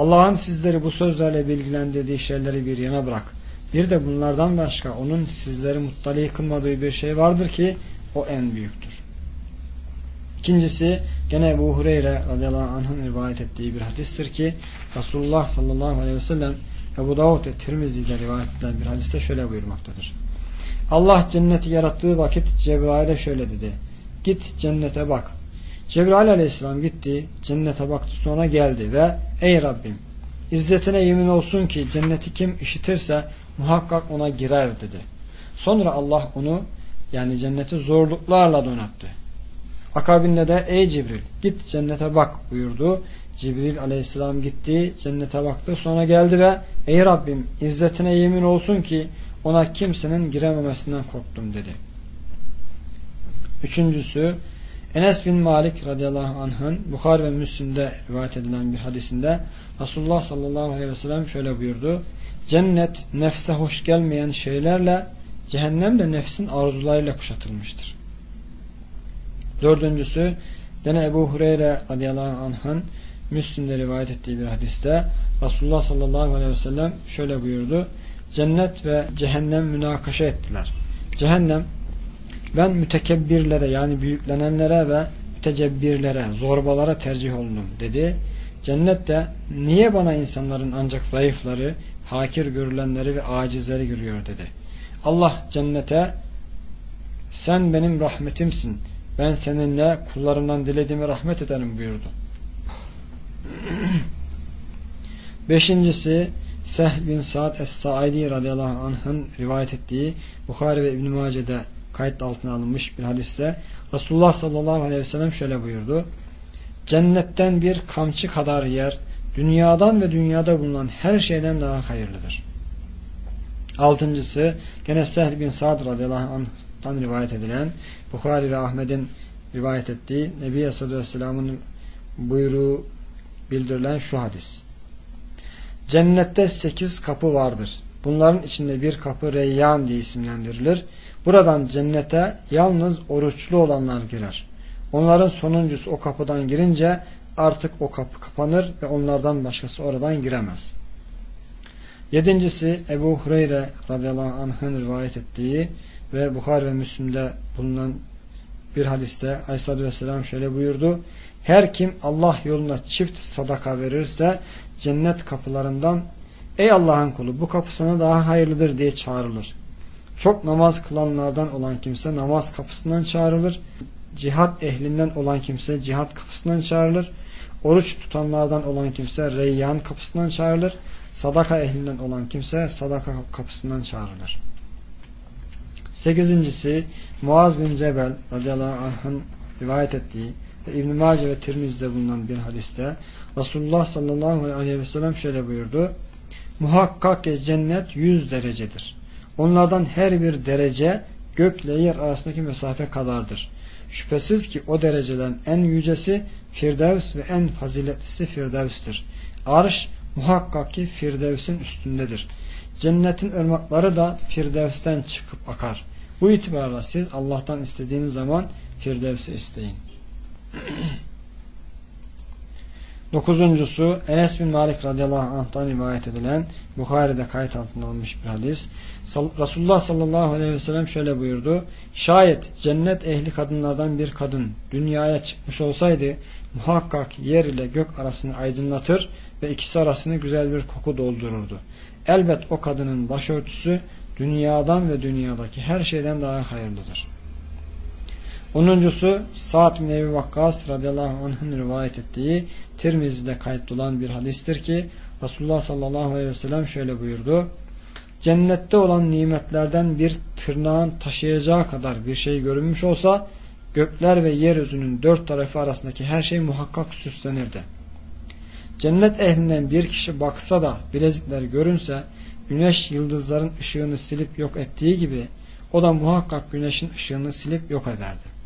Speaker 1: Allah'ın sizleri bu sözlerle bilgilendirdiği şeyleri bir yana bırak. Bir de bunlardan başka onun sizleri muttali kılmadığı bir şey vardır ki o en büyüktür. İkincisi gene Ebu Hureyre radıyallahu anh'ın rivayet ettiği bir hadistir ki Resulullah sallallahu aleyhi ve sellem Ebu Davud ve Tirmizi'de rivayet edilen bir hadiste şöyle buyurmaktadır. Allah cenneti yarattığı vakit Cebrail'e şöyle dedi. Git cennete bak. Cebrail aleyhisselam gitti, cennete baktı sonra geldi ve ey Rabbim İzzetine yemin olsun ki cenneti kim işitirse muhakkak ona girer dedi. Sonra Allah onu yani cenneti zorluklarla donattı. Akabinde de ey Cibril git cennete bak buyurdu. Cibril aleyhisselam gitti cennete baktı sonra geldi ve ey Rabbim izzetine yemin olsun ki ona kimsenin girememesinden korktum dedi. Üçüncüsü Enes bin Malik radıyallahu anh'ın Bukhar ve Müslim'de rivayet edilen bir hadisinde Resulullah sallallahu aleyhi ve sellem şöyle buyurdu. Cennet nefse hoş gelmeyen şeylerle cehennem de nefsin arzularıyla kuşatılmıştır. Dördüncüsü gene Ebu Hureyre radıyallahu anh'ın Müslim'de rivayet ettiği bir hadiste Resulullah sallallahu aleyhi ve sellem şöyle buyurdu. Cennet ve cehennem münakaşa ettiler. Cehennem ben mütekebbirlere yani büyüklenenlere ve mütecebbirlere, zorbalara tercih oldum dedi. Cennet de niye bana insanların ancak zayıfları, hakir görülenleri ve acizleri görüyor dedi. Allah cennete sen benim rahmetimsin. Ben seninle kullarımdan dilediğimi rahmet ederim buyurdu. Beşincisi Seh bin Sa'd Es-Sa'idi radıyallahu anh'ın rivayet ettiği Bukhari ve İbn-i Mace'de kayıt altına alınmış bir hadiste Resulullah sallallahu aleyhi ve sellem şöyle buyurdu. Cennetten bir kamçı kadar yer dünyadan ve dünyada bulunan her şeyden daha hayırlıdır. Altıncısı gene Sehl bin Sa'd radıyallahu anh'tan rivayet edilen Bukhari ve Ahmet'in rivayet ettiği Nebi Aleyhisselatü Vesselam'ın buyruğu bildirilen şu hadis. Cennette sekiz kapı vardır. Bunların içinde bir kapı Reyyan diye isimlendirilir. Buradan cennete yalnız oruçlu olanlar girer. Onların sonuncusu o kapıdan girince artık o kapı kapanır ve onlardan başkası oradan giremez. Yedincisi Ebu Hureyre radıyallahu anh'ın rivayet ettiği ve Bukhar ve Müslim'de bulunan bir hadiste Aleyhisselatü Vesselam şöyle buyurdu. Her kim Allah yoluna çift sadaka verirse cennet kapılarından ey Allah'ın kulu bu kapı sana daha hayırlıdır diye çağrılır. Çok namaz kılanlardan olan kimse namaz kapısından çağrılır. Cihat ehlinden olan kimse cihat kapısından çağrılır. Oruç tutanlardan olan kimse reyyan kapısından çağrılır. Sadaka ehlinden olan kimse sadaka kapısından çağrılır. Sekizincisi Muaz bin Cebel radıyallahu anh'ın rivayet ettiği ve İbn-i Mace ve Tirmiz'de bulunan bir hadiste Resulullah sallallahu aleyhi ve sellem şöyle buyurdu. Muhakkak ki cennet yüz derecedir. Onlardan her bir derece gökle yer arasındaki mesafe kadardır. Şüphesiz ki o derecelerin en yücesi Firdevs ve en faziletlisi Firdevs'tir. Arş muhakkak ki Firdevs'in üstündedir. Cennetin ırmakları da Firdevs'ten çıkıp akar. Bu itibarla siz Allah'tan istediğiniz zaman Firdevs'i isteyin. Dokuzuncusu Enes bin Malik radıyallahu anh'tan rivayet edilen Bukhari'de kayıt altına alınmış bir hadis. Resulullah sallallahu aleyhi ve sellem şöyle buyurdu. Şayet cennet ehli kadınlardan bir kadın dünyaya çıkmış olsaydı muhakkak yer ile gök arasını aydınlatır ve ikisi arasını güzel bir koku doldururdu. Elbet o kadının başörtüsü dünyadan ve dünyadaki her şeyden daha hayırlıdır. Onuncusu Sa'd bin Ebi Vakkas radıyallahu anh'ın rivayet ettiği Tirmizi'de kayıtlı olan bir hadistir ki Resulullah sallallahu aleyhi ve sellem şöyle buyurdu. Cennette olan nimetlerden bir tırnağın taşıyacağı kadar bir şey görünmüş olsa gökler ve yeryüzünün dört tarafı arasındaki her şey muhakkak süslenirdi. Cennet ehlinden bir kişi baksa da bilezikler görünse güneş yıldızların ışığını silip yok ettiği gibi o da muhakkak güneşin ışığını silip yok ederdi.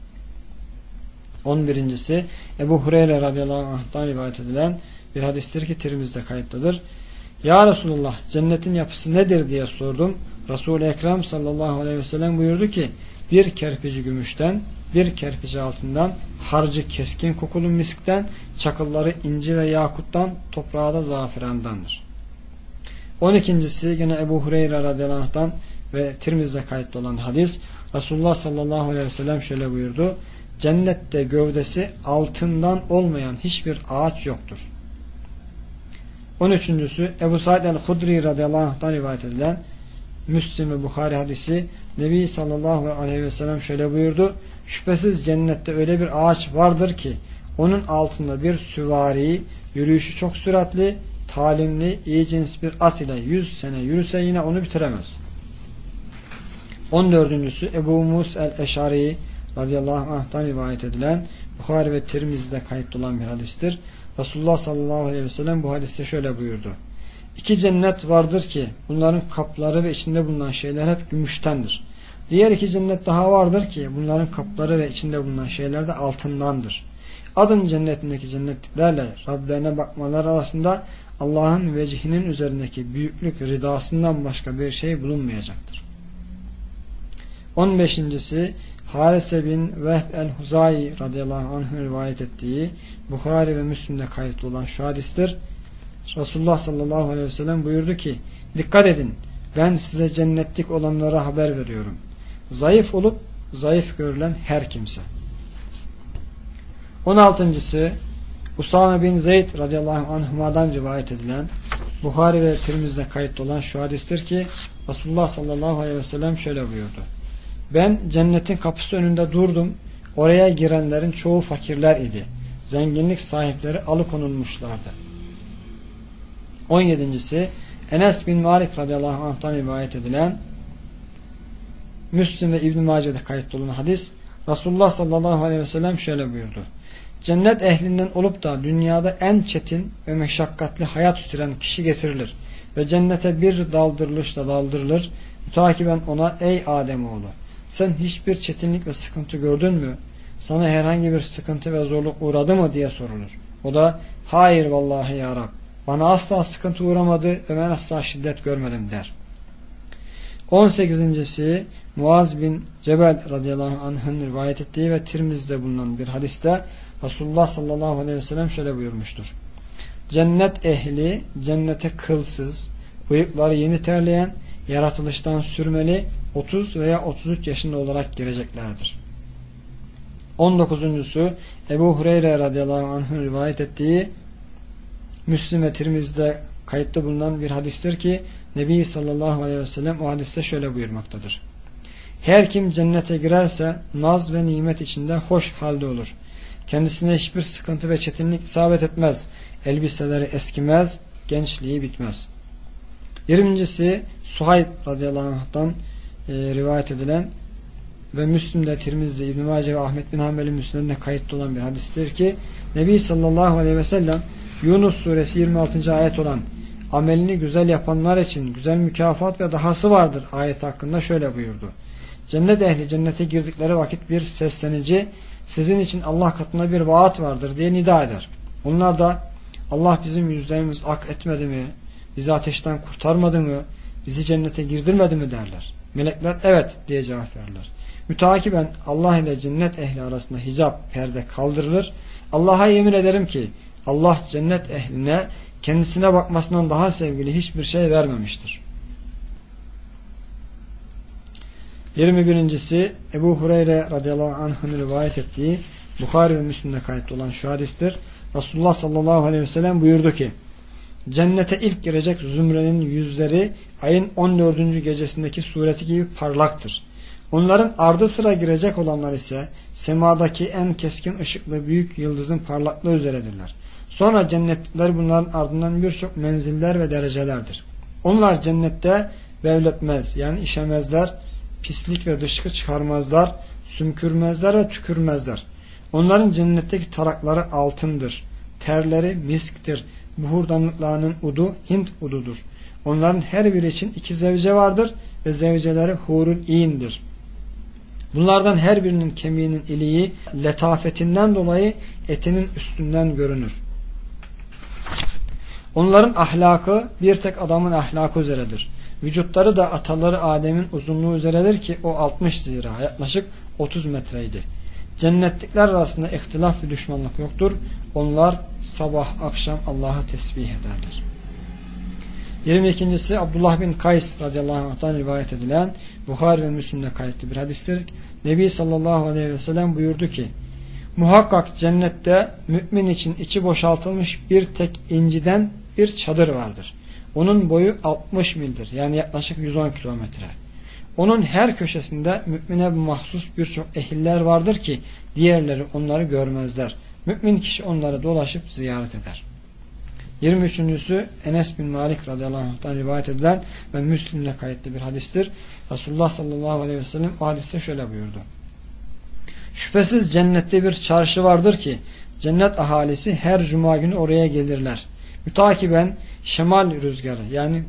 Speaker 1: 11. Ebu Hureyre radıyallahu anh'tan rivayet edilen bir hadistir ki Tirmiz'de kayıtlıdır. Ya Resulullah cennetin yapısı nedir diye sordum. Resul-i Ekrem sallallahu aleyhi ve sellem buyurdu ki bir kerpici gümüşten, bir kerpici altından, harcı keskin kokulu miskten, çakılları inci ve yakuttan, toprağı da zaferandandır. 12.si yine Ebu Hureyre radıyallahu anh'tan ve Tirmiz'de kayıtlı olan hadis Resulullah sallallahu aleyhi ve sellem şöyle buyurdu. Cennette gövdesi altından olmayan hiçbir ağaç yoktur. 13.sü Ebu Said el-Hudri radıyallahu anh'tan rivayet edilen Müslim ve Bukhari hadisi Nebi sallallahu aleyhi ve sellem şöyle buyurdu. Şüphesiz cennette öyle bir ağaç vardır ki onun altında bir süvari, yürüyüşü çok süratli, talimli, iyi cins bir at ile 100 sene yürüse yine onu bitiremez. 14.sü Ebu Mus el-Eşari radıyallahu anh'tan rivayet edilen Bukhari ve Tirmizi'de kayıtlı olan bir hadistir. Resulullah sallallahu aleyhi ve sellem bu hadiste şöyle buyurdu. İki cennet vardır ki bunların kapları ve içinde bulunan şeyler hep gümüştendir. Diğer iki cennet daha vardır ki bunların kapları ve içinde bulunan şeyler de altındandır. Adın cennetindeki cennetliklerle Rablerine bakmalar arasında Allah'ın vecihinin üzerindeki büyüklük ridasından başka bir şey bulunmayacaktır. 15.si Harise bin Vehb el-Huzayi radıyallahu anh rivayet ettiği Bukhari ve Müslim'de kayıtlı olan şu hadistir. Resulullah sallallahu aleyhi ve sellem buyurdu ki dikkat edin ben size cennetlik olanlara haber veriyorum. Zayıf olup zayıf görülen her kimse. 16.sı Usame bin Zeyd radıyallahu anhuma'dan rivayet edilen Buhari ve Tirmiz'de kayıtlı olan şu hadistir ki Resulullah sallallahu aleyhi ve sellem şöyle buyurdu. Ben cennetin kapısı önünde durdum. Oraya girenlerin çoğu fakirler idi. Zenginlik sahipleri alıkonulmuşlardı. 17.si Enes bin Malik radıyallahu anh'tan rivayet edilen Müslim ve İbn-i Mace'de kayıtlı olan hadis Resulullah sallallahu aleyhi ve sellem şöyle buyurdu. Cennet ehlinden olup da dünyada en çetin ve meşakkatli hayat süren kişi getirilir ve cennete bir daldırılışla daldırılır. Mütakiben ona ey Ademoğlu sen hiçbir çetinlik ve sıkıntı gördün mü? Sana herhangi bir sıkıntı ve zorluk uğradı mı diye sorulur. O da hayır vallahi ya Rab bana asla sıkıntı uğramadı ben asla şiddet görmedim der. 18.si Muaz bin Cebel radıyallahu anh'ın rivayet ettiği ve Tirmiz'de bulunan bir hadiste Resulullah sallallahu aleyhi ve sellem şöyle buyurmuştur. Cennet ehli cennete kılsız, bıyıkları yeni terleyen, yaratılıştan sürmeli 30 veya 33 yaşında olarak gireceklerdir. 19.sü Ebu Hureyre radıyallahu anh'ın rivayet ettiği Müslim ve Tirmiz'de kayıtlı bulunan bir hadistir ki Nebi sallallahu aleyhi ve sellem o hadiste şöyle buyurmaktadır. Her kim cennete girerse naz ve nimet içinde hoş halde olur. Kendisine hiçbir sıkıntı ve çetinlik isabet etmez. Elbiseleri eskimez, gençliği bitmez. Yirmincisi Suhayb radıyallahu anh'tan e, rivayet edilen ve Müslim'de, Tirmiz'de, İbn-i Mace ve Ahmet bin Hanbel'in Müslim'de kayıtlı olan bir hadistir ki Nebi sallallahu aleyhi ve sellem Yunus suresi 26. ayet olan amelini güzel yapanlar için güzel mükafat ve dahası vardır ayet hakkında şöyle buyurdu. Cennet ehli cennete girdikleri vakit bir seslenici sizin için Allah katında bir vaat vardır diye nida eder. Onlar da Allah bizim yüzlerimiz ak etmedi mi? Bizi ateşten kurtarmadı mı? Bizi cennete girdirmedi mi derler. Melekler evet diye cevap verirler. Mütakiben Allah ile cennet ehli arasında hicap, perde kaldırılır. Allah'a yemin ederim ki Allah cennet ehline kendisine bakmasından daha sevgili hiçbir şey vermemiştir. 21.si Ebu Hureyre radıyallahu anh'ın rivayet ettiği Bukhari ve Müslim'de kayıtlı olan şu hadistir. Resulullah sallallahu aleyhi ve sellem buyurdu ki Cennete ilk girecek zümrenin yüzleri ayın 14. gecesindeki sureti gibi parlaktır. Onların ardı sıra girecek olanlar ise semadaki en keskin ışıklı büyük yıldızın parlaklığı üzeredirler. Sonra cennetlikler bunların ardından birçok menziller ve derecelerdir. Onlar cennette bevletmez yani işemezler, pislik ve dışkı çıkarmazlar, sümkürmezler ve tükürmezler. Onların cennetteki tarakları altındır, terleri misktir, buhurdanlıklarının udu Hint ududur. Onların her biri için iki zevce vardır ve zevceleri hurul iyindir. Bunlardan her birinin kemiğinin iliği letafetinden dolayı etinin üstünden görünür. Onların ahlakı bir tek adamın ahlakı üzeredir. Vücutları da ataları Adem'in uzunluğu üzeredir ki o 60 zira yaklaşık 30 metreydi. Cennetlikler arasında ihtilaf ve düşmanlık yoktur. Onlar sabah akşam Allah'ı tesbih ederler. 22.si Abdullah bin Kays radıyallahu anh'tan rivayet edilen Bukhari ve Müslim'de kayıtlı bir hadistir. Nebi sallallahu aleyhi ve sellem buyurdu ki Muhakkak cennette mümin için içi boşaltılmış bir tek inciden bir çadır vardır. Onun boyu 60 mildir. Yani yaklaşık 110 kilometre. Onun her köşesinde mümine mahsus birçok ehiller vardır ki diğerleri onları görmezler. Mümin kişi onları dolaşıp ziyaret eder. 23.sü Enes bin Malik radıyallahu anh'tan rivayet edilen ve Müslim'le kayıtlı bir hadistir. Resulullah sallallahu aleyhi ve sellem o hadiste şöyle buyurdu. Şüphesiz cennette bir çarşı vardır ki cennet ahalisi her cuma günü oraya gelirler. Mütakiben şemal rüzgarı yani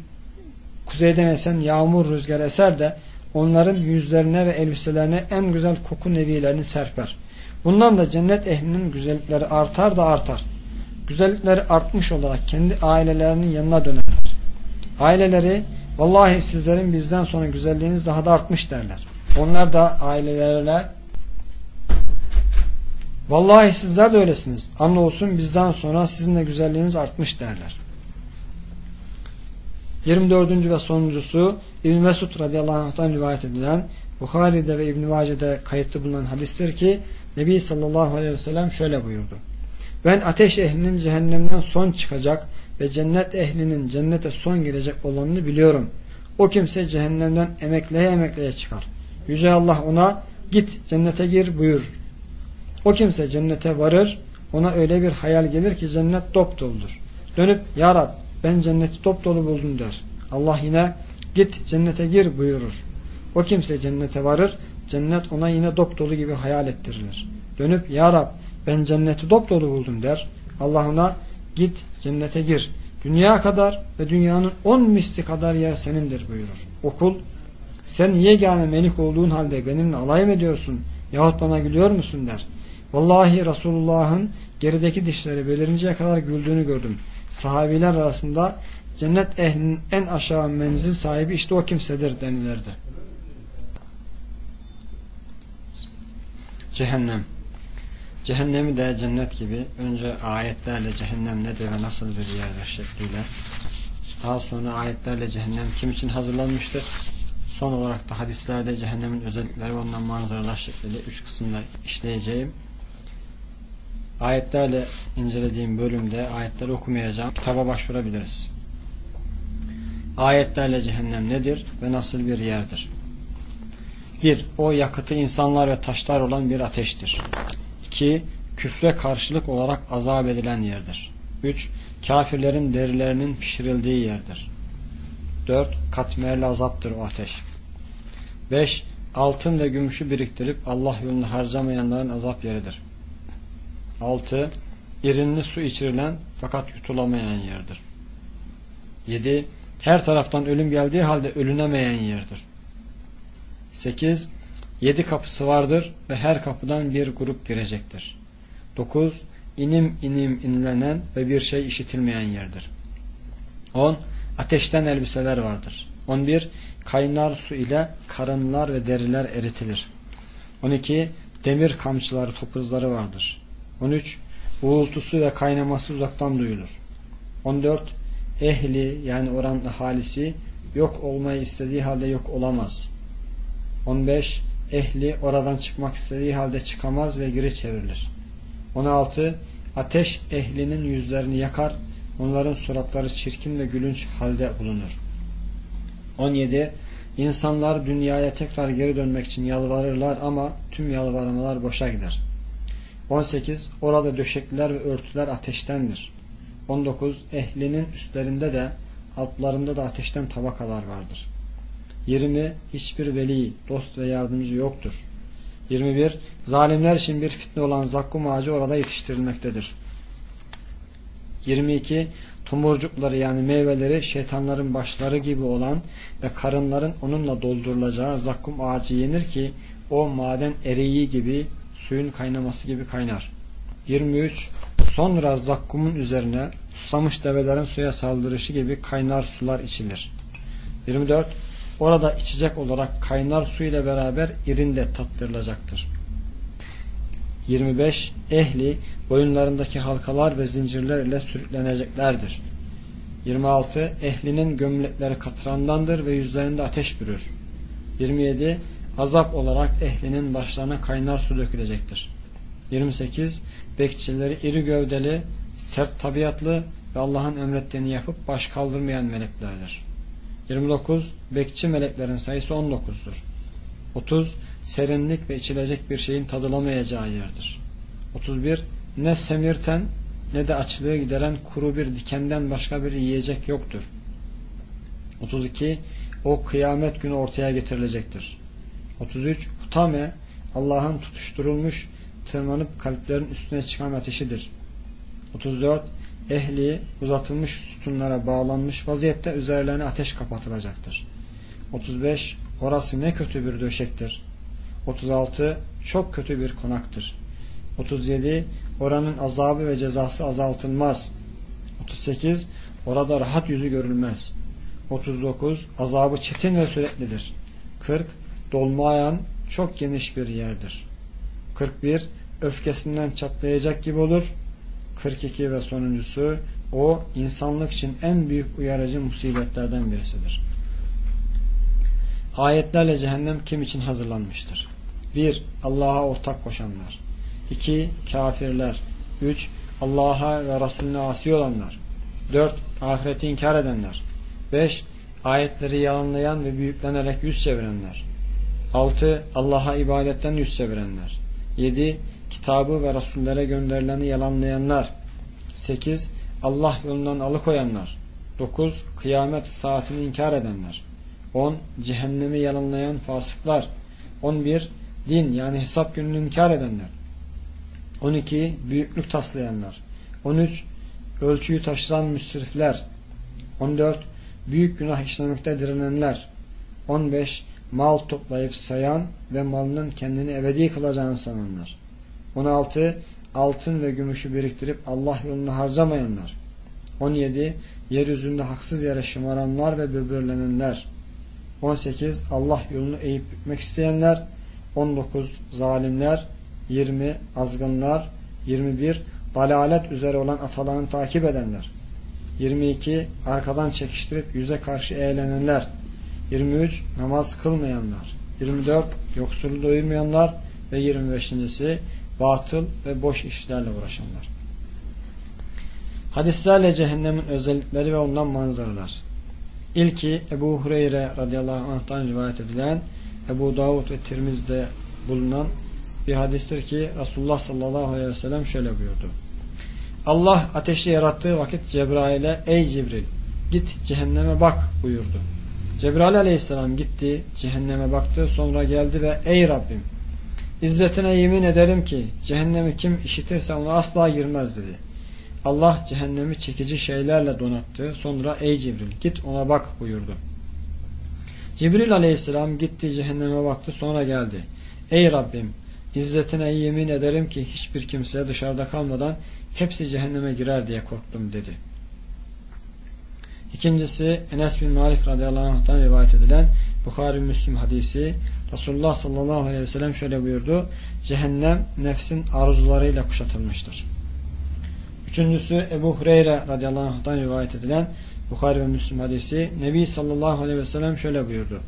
Speaker 1: kuzeyden esen yağmur rüzgarı eser de onların yüzlerine ve elbiselerine en güzel koku nevilerini serper. Bundan da cennet ehlinin güzellikleri artar da artar. Güzellikleri artmış olarak kendi ailelerinin yanına dönerler. Aileleri vallahi sizlerin bizden sonra güzelliğiniz daha da artmış derler. Onlar da ailelerine vallahi sizler de öylesiniz. Anla olsun bizden sonra sizin de güzelliğiniz artmış derler. 24. ve sonuncusu İbn Mesud radıyallahu anh'tan rivayet edilen Bukhari'de ve İbn Vace'de kayıtlı bulunan hadistir ki Nebi sallallahu aleyhi ve sellem şöyle buyurdu. Ben ateş ehlinin cehennemden son çıkacak ve cennet ehlinin cennete son girecek olanını biliyorum. O kimse cehennemden emekleye emekleye çıkar. Yüce Allah ona git cennete gir buyur. O kimse cennete varır ona öyle bir hayal gelir ki cennet dop doludur. Dönüp ya Rab ben cenneti dop dolu buldum der. Allah yine git cennete gir buyurur. O kimse cennete varır cennet ona yine dop dolu gibi hayal ettirilir. Dönüp ya Rab ben cenneti dop dolu buldum der. Allah ona git cennete gir. Dünya kadar ve dünyanın on misli kadar yer senindir buyurur. Okul sen yegane melik olduğun halde benimle alay mı ediyorsun yahut bana gülüyor musun der. Vallahi Resulullah'ın gerideki dişleri belirinceye kadar güldüğünü gördüm. Sahabiler arasında cennet ehlinin en aşağı menzil sahibi işte o kimsedir denilirdi. Cehennem Cehennemi de cennet gibi önce ayetlerle cehennem nedir ve nasıl bir yerdir şekliyle. Daha sonra ayetlerle cehennem kim için hazırlanmıştır? Son olarak da hadislerde cehennemin özellikleri ve ondan manzaralar şekliyle üç kısımda işleyeceğim. Ayetlerle incelediğim bölümde ayetleri okumayacağım kitaba başvurabiliriz. Ayetlerle cehennem nedir ve nasıl bir yerdir? Bir o yakıtı insanlar ve taşlar olan bir ateştir 2. Küfre karşılık olarak azap edilen yerdir. 3. Kafirlerin derilerinin pişirildiği yerdir. 4. Katmerli azaptır o ateş. 5. Altın ve gümüşü biriktirip Allah yolunda harcamayanların azap yeridir. 6. İrinli su içirilen fakat yutulamayan yerdir. 7. Her taraftan ölüm geldiği halde ölünemeyen yerdir. 8. Yedi kapısı vardır ve her kapıdan bir grup girecektir. 9. İnim inim inlenen ve bir şey işitilmeyen yerdir. 10. Ateşten elbiseler vardır. 11. Kaynar su ile karınlar ve deriler eritilir. 12. Demir kamçıları topuzları vardır. 13. Uğultusu ve kaynaması uzaktan duyulur. 14. Ehli yani oranın ahalisi yok olmayı istediği halde yok olamaz. 15 ehli oradan çıkmak istediği halde çıkamaz ve geri çevrilir. 16. Ateş ehlinin yüzlerini yakar, onların suratları çirkin ve gülünç halde bulunur. 17. İnsanlar dünyaya tekrar geri dönmek için yalvarırlar ama tüm yalvarmalar boşa gider. 18. Orada döşekler ve örtüler ateştendir. 19. Ehlinin üstlerinde de altlarında da ateşten tabakalar vardır. 20. Hiçbir veli, dost ve yardımcı yoktur. 21. Zalimler için bir fitne olan zakkum ağacı orada yetiştirilmektedir. 22. Tumurcukları yani meyveleri şeytanların başları gibi olan ve karınların onunla doldurulacağı zakkum ağacı yenir ki o maden eriği gibi suyun kaynaması gibi kaynar. 23. Sonra zakkumun üzerine susamış develerin suya saldırışı gibi kaynar sular içilir. 24. Orada içecek olarak kaynar su ile beraber irin de tattırılacaktır. 25. Ehli boyunlarındaki halkalar ve zincirler ile sürükleneceklerdir. 26. Ehlinin gömlekleri katrandandır ve yüzlerinde ateş bürür. 27. Azap olarak ehlinin başlarına kaynar su dökülecektir. 28. Bekçileri iri gövdeli, sert tabiatlı ve Allah'ın emrettiğini yapıp baş kaldırmayan meleklerdir. 29. Bekçi meleklerin sayısı 19'dur. 30. Serinlik ve içilecek bir şeyin tadılamayacağı yerdir. 31. Ne semirten ne de açlığı gideren kuru bir dikenden başka bir yiyecek yoktur. 32. O kıyamet günü ortaya getirilecektir. 33. Hutame Allah'ın tutuşturulmuş tırmanıp kalplerin üstüne çıkan ateşidir. 34. ehli uzatılmış sütunlara bağlanmış vaziyette üzerlerine ateş kapatılacaktır. 35 orası ne kötü bir döşektir. 36 çok kötü bir konaktır. 37 oranın azabı ve cezası azaltılmaz. 38 orada rahat yüzü görülmez. 39 azabı çetin ve süreklidir. 40 dolmayan çok geniş bir yerdir. 41 öfkesinden çatlayacak gibi olur. 42 ve sonuncusu o insanlık için en büyük uyarıcı musibetlerden birisidir. Ayetlerle cehennem kim için hazırlanmıştır? 1. Allah'a ortak koşanlar 2. Kafirler 3. Allah'a ve Resulüne asi olanlar 4. Ahireti inkar edenler 5. Ayetleri yalanlayan ve büyüklenerek yüz çevirenler 6. Allah'a ibadetten yüz çevirenler 7. Kitabı ve Resullere gönderileni yalanlayanlar 8. Allah yolundan alıkoyanlar 9. Kıyamet saatini inkar edenler 10. Cehennemi yalanlayan fasıklar 11. Din yani hesap gününü inkar edenler 12. Büyüklük taslayanlar 13. Ölçüyü taşıran müsrifler 14. Büyük günah işlemekte direnenler 15. Mal toplayıp sayan ve malının kendini ebedi kılacağını sananlar 16. Altın ve gümüşü biriktirip Allah yolunu harcamayanlar 17. Yeryüzünde haksız yere şımaranlar ve böbürlenenler 18. Allah yolunu eğip bükmek isteyenler 19. Zalimler 20. Azgınlar 21. Dalalet üzere olan atalarını takip edenler 22. Arkadan çekiştirip yüze karşı eğlenenler 23. Namaz kılmayanlar 24. Yoksulu doyurmayanlar ve 25.si batıl ve boş işlerle uğraşanlar. Hadislerle cehennemin özellikleri ve ondan manzaralar. İlki Ebu Hureyre radıyallahu anh'tan rivayet edilen Ebu Davud ve Tirmiz'de bulunan bir hadistir ki Resulullah sallallahu aleyhi ve sellem şöyle buyurdu. Allah ateşi yarattığı vakit Cebrail'e ey Cibril git cehenneme bak buyurdu. Cebrail aleyhisselam gitti cehenneme baktı sonra geldi ve ey Rabbim İzzetine yemin ederim ki cehennemi kim işitirse ona asla girmez dedi. Allah cehennemi çekici şeylerle donattı. Sonra ey Cibril git ona bak buyurdu. Cibril aleyhisselam gitti cehenneme baktı sonra geldi. Ey Rabbim İzzetine yemin ederim ki hiçbir kimse dışarıda kalmadan hepsi cehenneme girer diye korktum dedi. İkincisi Enes bin Malik radıyallahu anh'tan rivayet edilen Bukhari Müslim hadisi Resulullah sallallahu aleyhi ve sellem şöyle buyurdu. Cehennem nefsin arzularıyla kuşatılmıştır. Üçüncüsü Ebu Hureyre radıyallahu anh'tan rivayet edilen Bukhari ve Müslim hadisi Nebi sallallahu aleyhi ve sellem şöyle buyurdu.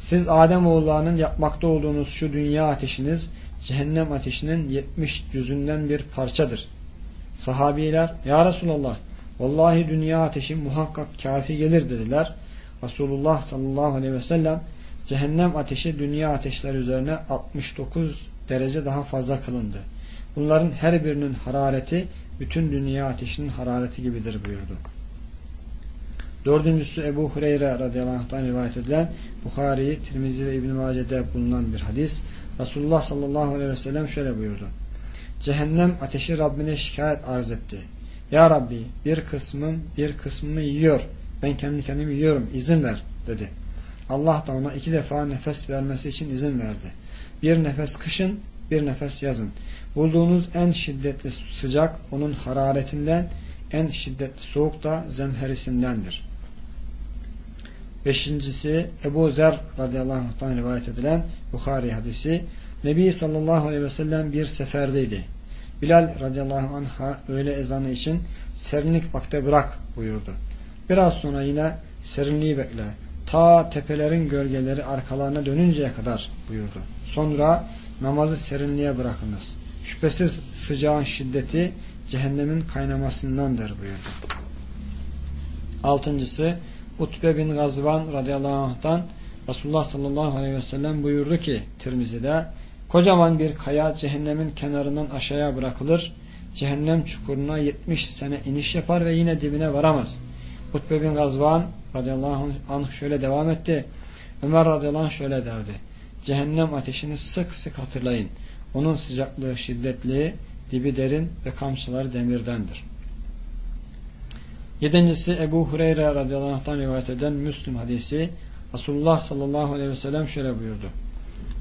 Speaker 1: Siz Adem oğullarının yapmakta olduğunuz şu dünya ateşiniz cehennem ateşinin 70 cüzünden bir parçadır. Sahabiler ya Resulallah vallahi dünya ateşi muhakkak kafi gelir dediler. Resulullah sallallahu aleyhi ve sellem cehennem ateşi dünya ateşleri üzerine 69 derece daha fazla kılındı. Bunların her birinin harareti bütün dünya ateşinin harareti gibidir buyurdu. Dördüncüsü Ebu Hureyre radıyallahu anh'tan rivayet edilen Bukhari, Tirmizi ve İbn-i bulunan bir hadis. Resulullah sallallahu aleyhi ve sellem şöyle buyurdu. Cehennem ateşi Rabbine şikayet arz etti. Ya Rabbi bir kısmım bir kısmımı yiyor. Ben kendi kendimi yiyorum. izin ver dedi. Allah da ona iki defa nefes vermesi için izin verdi. Bir nefes kışın, bir nefes yazın. Bulduğunuz en şiddetli sıcak onun hararetinden, en şiddetli soğuk da zemherisindendir. Beşincisi Ebu Zer radıyallahu anh'tan rivayet edilen Bukhari hadisi Nebi sallallahu aleyhi ve sellem bir seferdeydi. Bilal radıyallahu anh'a öğle ezanı için serinlik vakte bırak buyurdu. Biraz sonra yine serinliği bekle. Ta tepelerin gölgeleri arkalarına dönünceye kadar buyurdu. Sonra namazı serinliğe bırakınız. Şüphesiz sıcağın şiddeti cehennemin kaynamasındandır buyurdu. Altıncısı Utbe bin Gazvan radıyallahu anh'tan Resulullah sallallahu aleyhi ve sellem buyurdu ki Tirmizi'de kocaman bir kaya cehennemin kenarından aşağıya bırakılır. Cehennem çukuruna 70 sene iniş yapar ve yine dibine varamaz. Utbe bin Gazvan radıyallahu anh şöyle devam etti. Ömer radıyallahu anh şöyle derdi. Cehennem ateşini sık sık hatırlayın. Onun sıcaklığı şiddetli, dibi derin ve kamçıları demirdendir. Yedincisi Ebu Hureyre radıyallahu anh'tan rivayet eden Müslüm hadisi Resulullah sallallahu aleyhi ve sellem şöyle buyurdu.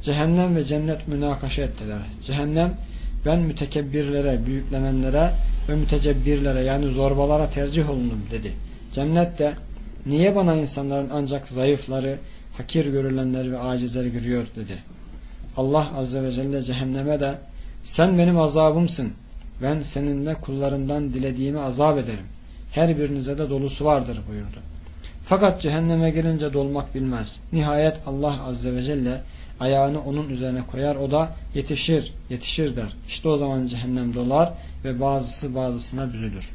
Speaker 1: Cehennem ve cennet münakaşa ettiler. Cehennem ben mütekebbirlere, büyüklenenlere ve mütecebbirlere yani zorbalara tercih olundum dedi. Cennet de niye bana insanların ancak zayıfları, hakir görülenleri ve acizleri görüyor dedi. Allah azze ve celle cehenneme de sen benim azabımsın. Ben seninle kullarımdan dilediğimi azap ederim. Her birinize de dolusu vardır buyurdu. Fakat cehenneme gelince dolmak bilmez. Nihayet Allah azze ve celle ayağını onun üzerine koyar o da yetişir yetişir der. İşte o zaman cehennem dolar ve bazısı bazısına büzülür.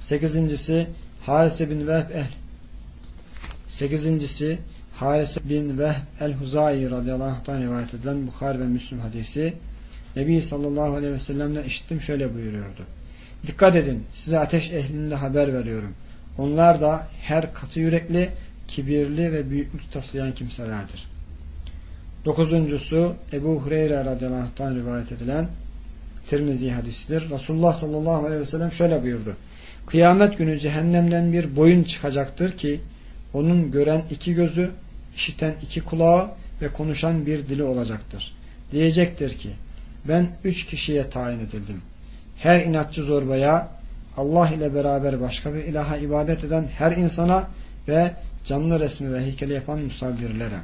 Speaker 1: Sekizincisi Harise bin Vehb el Sekizincisi Harise bin Vehb el-Huzayi radıyallahu anh'tan rivayet edilen Bukhari ve Müslüm hadisi Nebi sallallahu aleyhi ve sellem'le işittim şöyle buyuruyordu. Dikkat edin size ateş ehlinde haber veriyorum. Onlar da her katı yürekli, kibirli ve büyüklük taslayan kimselerdir. Dokuzuncusu Ebu Hureyre radıyallahu anh'tan rivayet edilen Tirmizi hadisidir. Resulullah sallallahu aleyhi ve sellem şöyle buyurdu. Kıyamet günü cehennemden bir boyun çıkacaktır ki onun gören iki gözü, işiten iki kulağı ve konuşan bir dili olacaktır. Diyecektir ki ben üç kişiye tayin edildim. Her inatçı zorbaya, Allah ile beraber başka bir ilaha ibadet eden her insana ve canlı resmi ve heykeli yapan musavvirlere.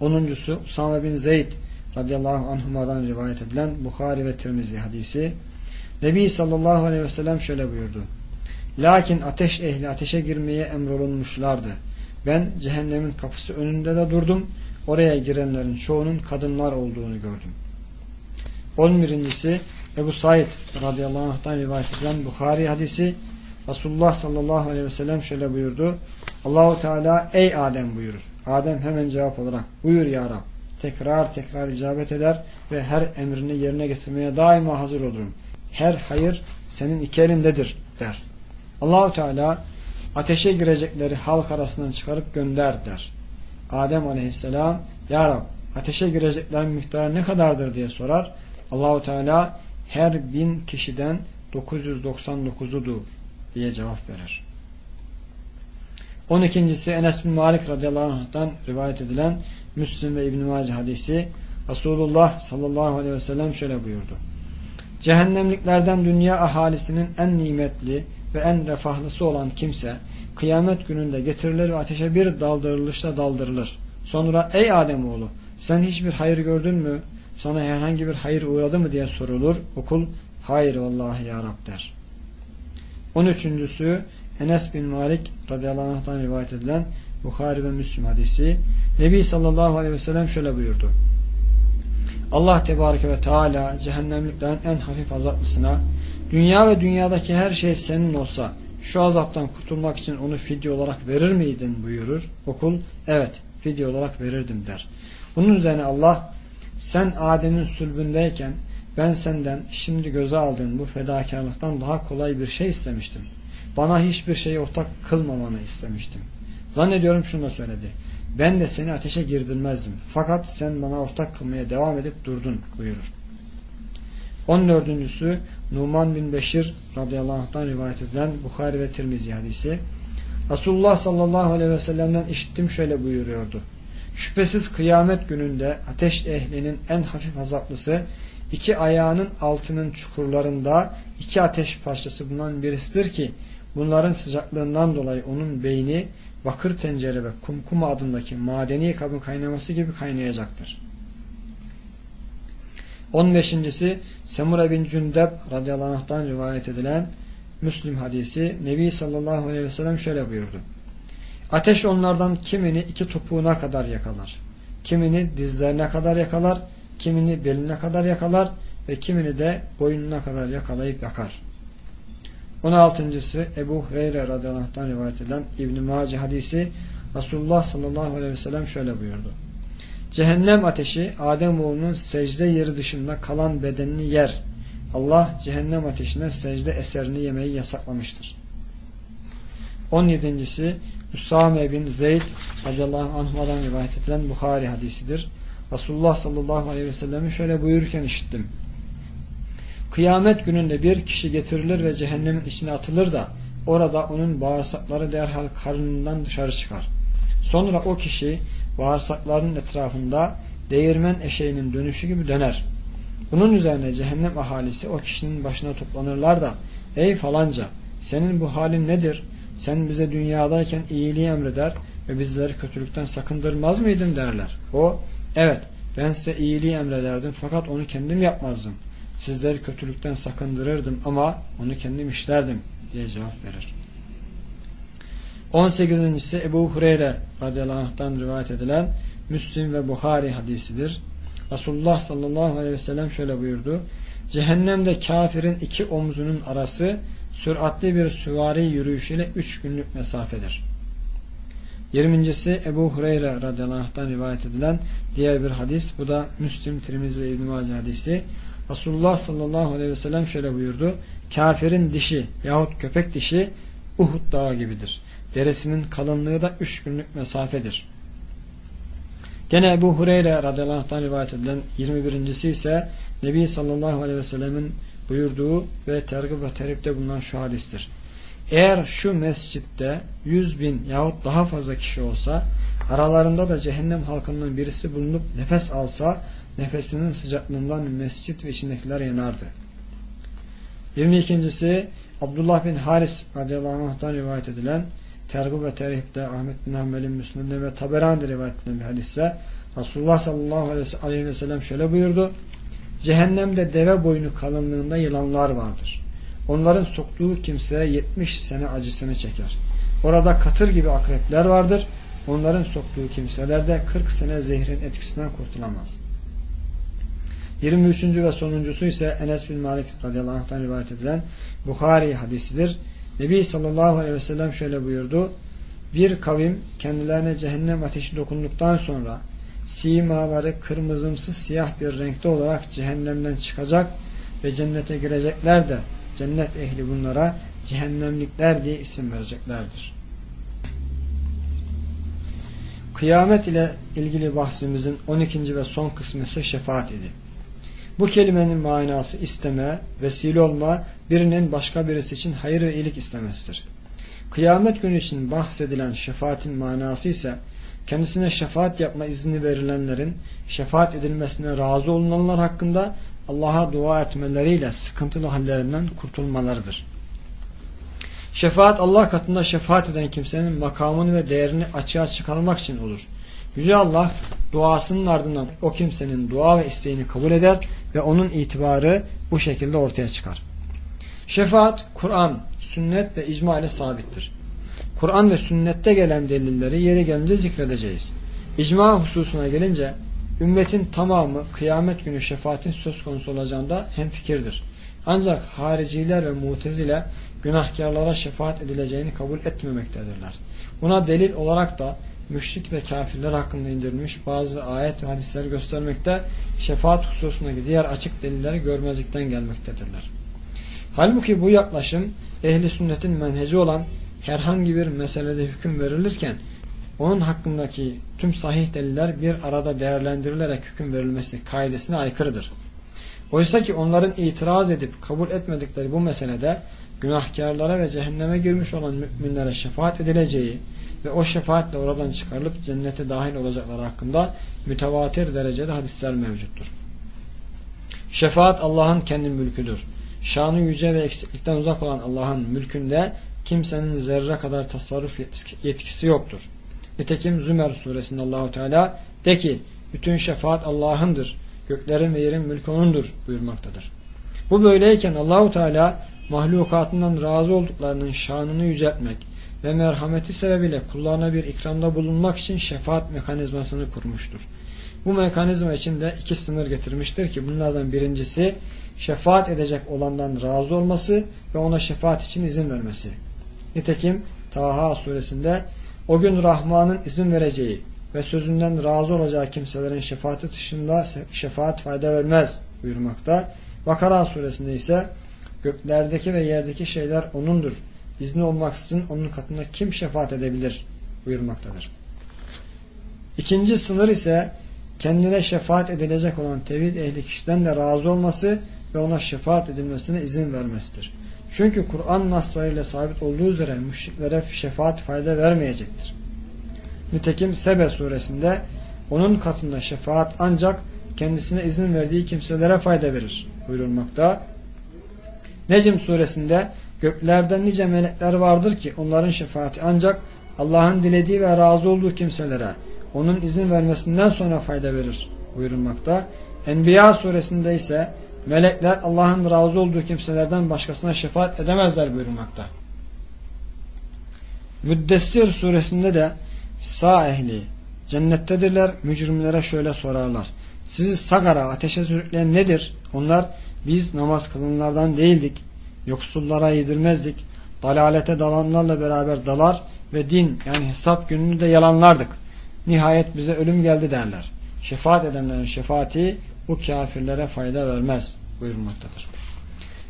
Speaker 1: Onuncusu Usame bin Zeyd radıyallahu anhuma'dan rivayet edilen Bukhari ve Tirmizi hadisi. Nebi sallallahu aleyhi ve sellem şöyle buyurdu. Lakin ateş ehli ateşe girmeye emrolunmuşlardı. Ben cehennemin kapısı önünde de durdum. Oraya girenlerin çoğunun kadınlar olduğunu gördüm. On birincisi Ebu Said radıyallahu anh'tan rivayet edilen Bukhari hadisi Resulullah sallallahu aleyhi ve sellem şöyle buyurdu. Allahu Teala ey Adem buyurur. Adem hemen cevap olarak buyur ya Rab. Tekrar tekrar icabet eder ve her emrini yerine getirmeye daima hazır olurum. Her hayır senin iki elindedir der. Allahu Teala ateşe girecekleri halk arasından çıkarıp gönder der. Adem aleyhisselam Ya Rab ateşe gireceklerin miktarı ne kadardır diye sorar. Allahu Teala her bin kişiden 999'udur diye cevap verir. 12. Enes bin Malik radıyallahu anh'tan rivayet edilen Müslim ve İbn-i Mace hadisi Resulullah sallallahu aleyhi ve sellem şöyle buyurdu. Cehennemliklerden dünya ahalisinin en nimetli ve en refahlısı olan kimse kıyamet gününde getirilir ve ateşe bir daldırılışla daldırılır. Sonra ey Ademoğlu sen hiçbir hayır gördün mü? Sana herhangi bir hayır uğradı mı diye sorulur. Okul hayır vallahi ya Rab der. 13.sü Enes bin Malik radıyallahu anh'tan rivayet edilen Bukhari ve Müslim hadisi Nebi sallallahu aleyhi ve sellem şöyle buyurdu. Allah tebareke ve teala cehennemliklerin en hafif azaplısına dünya ve dünyadaki her şey senin olsa şu azaptan kurtulmak için onu fidye olarak verir miydin buyurur. Okul evet fidye olarak verirdim der. Bunun üzerine Allah sen Adem'in sülbündeyken ben senden şimdi göze aldığın bu fedakarlıktan daha kolay bir şey istemiştim. Bana hiçbir şeyi ortak kılmamanı istemiştim. Zannediyorum şunu da söyledi. Ben de seni ateşe girdirmezdim. Fakat sen bana ortak kılmaya devam edip durdun buyurur. 14. Numan bin Beşir radıyallahu anh'tan rivayet edilen Bukhari ve Tirmizi hadisi. Resulullah sallallahu aleyhi ve sellem'den işittim şöyle buyuruyordu. Şüphesiz kıyamet gününde ateş ehlinin en hafif azaplısı iki ayağının altının çukurlarında iki ateş parçası bulunan birisidir ki bunların sıcaklığından dolayı onun beyni bakır tencere ve kumkuma adındaki madeni kabın kaynaması gibi kaynayacaktır. 15.si Semura bin Cündeb radıyallahu anh'tan rivayet edilen Müslim hadisi Nebi sallallahu aleyhi ve sellem şöyle buyurdu. Ateş onlardan kimini iki topuğuna kadar yakalar. Kimini dizlerine kadar yakalar. Kimini beline kadar yakalar. Ve kimini de boynuna kadar yakalayıp yakar. 16.sı Ebu Hureyre radıyallahu rivayet edilen İbn-i Maci hadisi Resulullah sallallahu aleyhi ve sellem şöyle buyurdu. Cehennem ateşi Ademoğlunun secde yeri dışında kalan bedenini yer. Allah cehennem ateşine secde eserini yemeyi yasaklamıştır. 17.si Üsame bin Zeyd radıyallahu anh'dan rivayet edilen Bukhari hadisidir. Resulullah sallallahu aleyhi ve sellem'i şöyle buyururken işittim. Kıyamet gününde bir kişi getirilir ve cehennemin içine atılır da orada onun bağırsakları derhal karnından dışarı çıkar. Sonra o kişi bağırsaklarının etrafında değirmen eşeğinin dönüşü gibi döner. Bunun üzerine cehennem ahalisi o kişinin başına toplanırlar da ey falanca senin bu halin nedir? Sen bize dünyadayken iyiliği emreder ve bizleri kötülükten sakındırmaz mıydın derler. O evet ben size iyiliği emrederdim fakat onu kendim yapmazdım. Sizleri kötülükten sakındırırdım ama onu kendim işlerdim diye cevap verir. 18.si Ebu Hureyre radıyallahu anh'tan rivayet edilen Müslim ve Bukhari hadisidir. Resulullah sallallahu aleyhi ve sellem şöyle buyurdu. Cehennemde kafirin iki omzunun arası süratli bir süvari yürüyüşüyle üç günlük mesafedir. 20.si Ebu Hureyre radıyallahu anh'tan rivayet edilen diğer bir hadis. Bu da Müslim, Tirmizi ve İbn-i hadisi. Resulullah sallallahu aleyhi ve sellem şöyle buyurdu. Kafirin dişi yahut köpek dişi Uhud dağı gibidir. Deresinin kalınlığı da üç günlük mesafedir. Gene Ebu Hureyre radıyallahu anh'tan rivayet edilen 21.si ise Nebi sallallahu aleyhi ve sellemin buyurduğu ve tergib ve teripte bulunan şu hadistir. Eğer şu mescitte yüz bin yahut daha fazla kişi olsa aralarında da cehennem halkından birisi bulunup nefes alsa nefesinin sıcaklığından mescit ve içindekiler yanardı. 22.si Abdullah bin Haris radıyallahu anh'tan rivayet edilen Tergib ve Terhib'de Ahmet bin Hanbel'in Müslüm'de ve Taberani'de rivayet edilen bir hadisse Resulullah sallallahu aleyhi ve sellem şöyle buyurdu. Cehennemde deve boynu kalınlığında yılanlar vardır. Onların soktuğu kimse 70 sene acısını çeker. Orada katır gibi akrepler vardır. Onların soktuğu kimseler de 40 sene zehrin etkisinden kurtulamaz. 23. ve sonuncusu ise Enes bin Malik radıyallahu anh'tan rivayet edilen Bukhari hadisidir. Nebi sallallahu aleyhi ve sellem şöyle buyurdu. Bir kavim kendilerine cehennem ateşi dokunduktan sonra simaları kırmızımsı siyah bir renkte olarak cehennemden çıkacak ve cennete girecekler de cennet ehli bunlara cehennemlikler diye isim vereceklerdir. Kıyamet ile ilgili bahsimizin 12. ve son kısmı ise şefaat idi. Bu kelimenin manası isteme, vesile olma, birinin başka birisi için hayır ve iyilik istemesidir. Kıyamet günü için bahsedilen şefaatin manası ise kendisine şefaat yapma izni verilenlerin şefaat edilmesine razı olunanlar hakkında Allah'a dua etmeleriyle sıkıntılı hallerinden kurtulmalarıdır. Şefaat Allah katında şefaat eden kimsenin makamını ve değerini açığa çıkarmak için olur. Yüce Allah duasının ardından o kimsenin dua ve isteğini kabul eder ve onun itibarı bu şekilde ortaya çıkar. Şefaat, Kur'an, sünnet ve icma ile sabittir. Kur'an ve sünnette gelen delilleri yeri gelince zikredeceğiz. İcma hususuna gelince ümmetin tamamı kıyamet günü şefaatin söz konusu olacağında hemfikirdir. Ancak hariciler ve mutezile günahkarlara şefaat edileceğini kabul etmemektedirler. Buna delil olarak da müşrik ve kafirler hakkında indirilmiş bazı ayet ve hadisler göstermekte şefaat hususundaki diğer açık delilleri görmezlikten gelmektedirler. Halbuki bu yaklaşım ehli sünnetin menheci olan herhangi bir meselede hüküm verilirken onun hakkındaki tüm sahih deliller bir arada değerlendirilerek hüküm verilmesi kaidesine aykırıdır. Oysa ki onların itiraz edip kabul etmedikleri bu meselede günahkarlara ve cehenneme girmiş olan müminlere şefaat edileceği ve o şefaatle oradan çıkarılıp cennete dahil olacaklar hakkında mütevatir derecede hadisler mevcuttur. Şefaat Allah'ın kendi mülküdür. Şanı yüce ve eksiklikten uzak olan Allah'ın mülkünde kimsenin zerre kadar tasarruf yetkisi yoktur. Nitekim Zümer suresinde Allahu Teala de ki bütün şefaat Allah'ındır. Göklerin ve yerin mülkü onundur buyurmaktadır. Bu böyleyken Allahu Teala mahlukatından razı olduklarının şanını yüceltmek ve merhameti sebebiyle kullarına bir ikramda bulunmak için şefaat mekanizmasını kurmuştur. Bu mekanizma için de iki sınır getirmiştir ki bunlardan birincisi şefaat edecek olandan razı olması ve ona şefaat için izin vermesi. Nitekim Taha suresinde o gün Rahman'ın izin vereceği ve sözünden razı olacağı kimselerin şefaati dışında şefaat fayda vermez buyurmakta. Bakara suresinde ise göklerdeki ve yerdeki şeyler O'nundur. İzni olmaksızın onun katında kim şefaat edebilir buyurmaktadır. İkinci sınır ise kendine şefaat edilecek olan tevhid ehli kişiden de razı olması ve ona şefaat edilmesine izin vermesidir. Çünkü Kur'an naslarıyla sabit olduğu üzere müşriklere şefaat fayda vermeyecektir. Nitekim Sebe suresinde onun katında şefaat ancak kendisine izin verdiği kimselere fayda verir buyurulmakta. Necm suresinde göklerde nice melekler vardır ki onların şefaati ancak Allah'ın dilediği ve razı olduğu kimselere onun izin vermesinden sonra fayda verir buyurulmakta. Enbiya suresinde ise melekler Allah'ın razı olduğu kimselerden başkasına şefaat edemezler buyurulmakta. Müddessir suresinde de sağ ehli cennettedirler mücrimlere şöyle sorarlar. Sizi sagara ateşe sürükleyen nedir? Onlar biz namaz kılınlardan değildik. Yoksullara yedirmezdik. Dalalete dalanlarla beraber dalar ve din yani hesap gününü de yalanlardık. Nihayet bize ölüm geldi derler. Şefaat edenlerin şefaati bu kafirlere fayda vermez buyurmaktadır.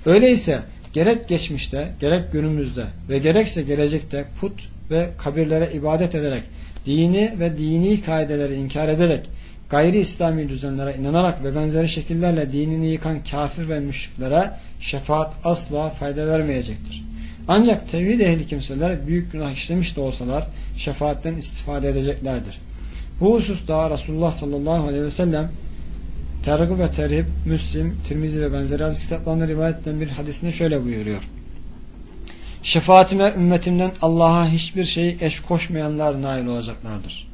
Speaker 1: Öyleyse gerek geçmişte gerek günümüzde ve gerekse gelecekte put ve kabirlere ibadet ederek dini ve dini kaideleri inkar ederek gayri İslami düzenlere inanarak ve benzeri şekillerle dinini yıkan kafir ve müşriklere şefaat asla fayda vermeyecektir. Ancak tevhid ehli kimseler büyük günah işlemiş de olsalar şefaatten istifade edeceklerdir. Bu hususta Resulullah sallallahu aleyhi ve sellem Tergib ve Terhib, Müslim, Tirmizi ve benzeri hadis kitaplarında rivayet edilen bir hadisinde şöyle buyuruyor. Şefaatime ümmetimden Allah'a hiçbir şeyi eş koşmayanlar nail olacaklardır.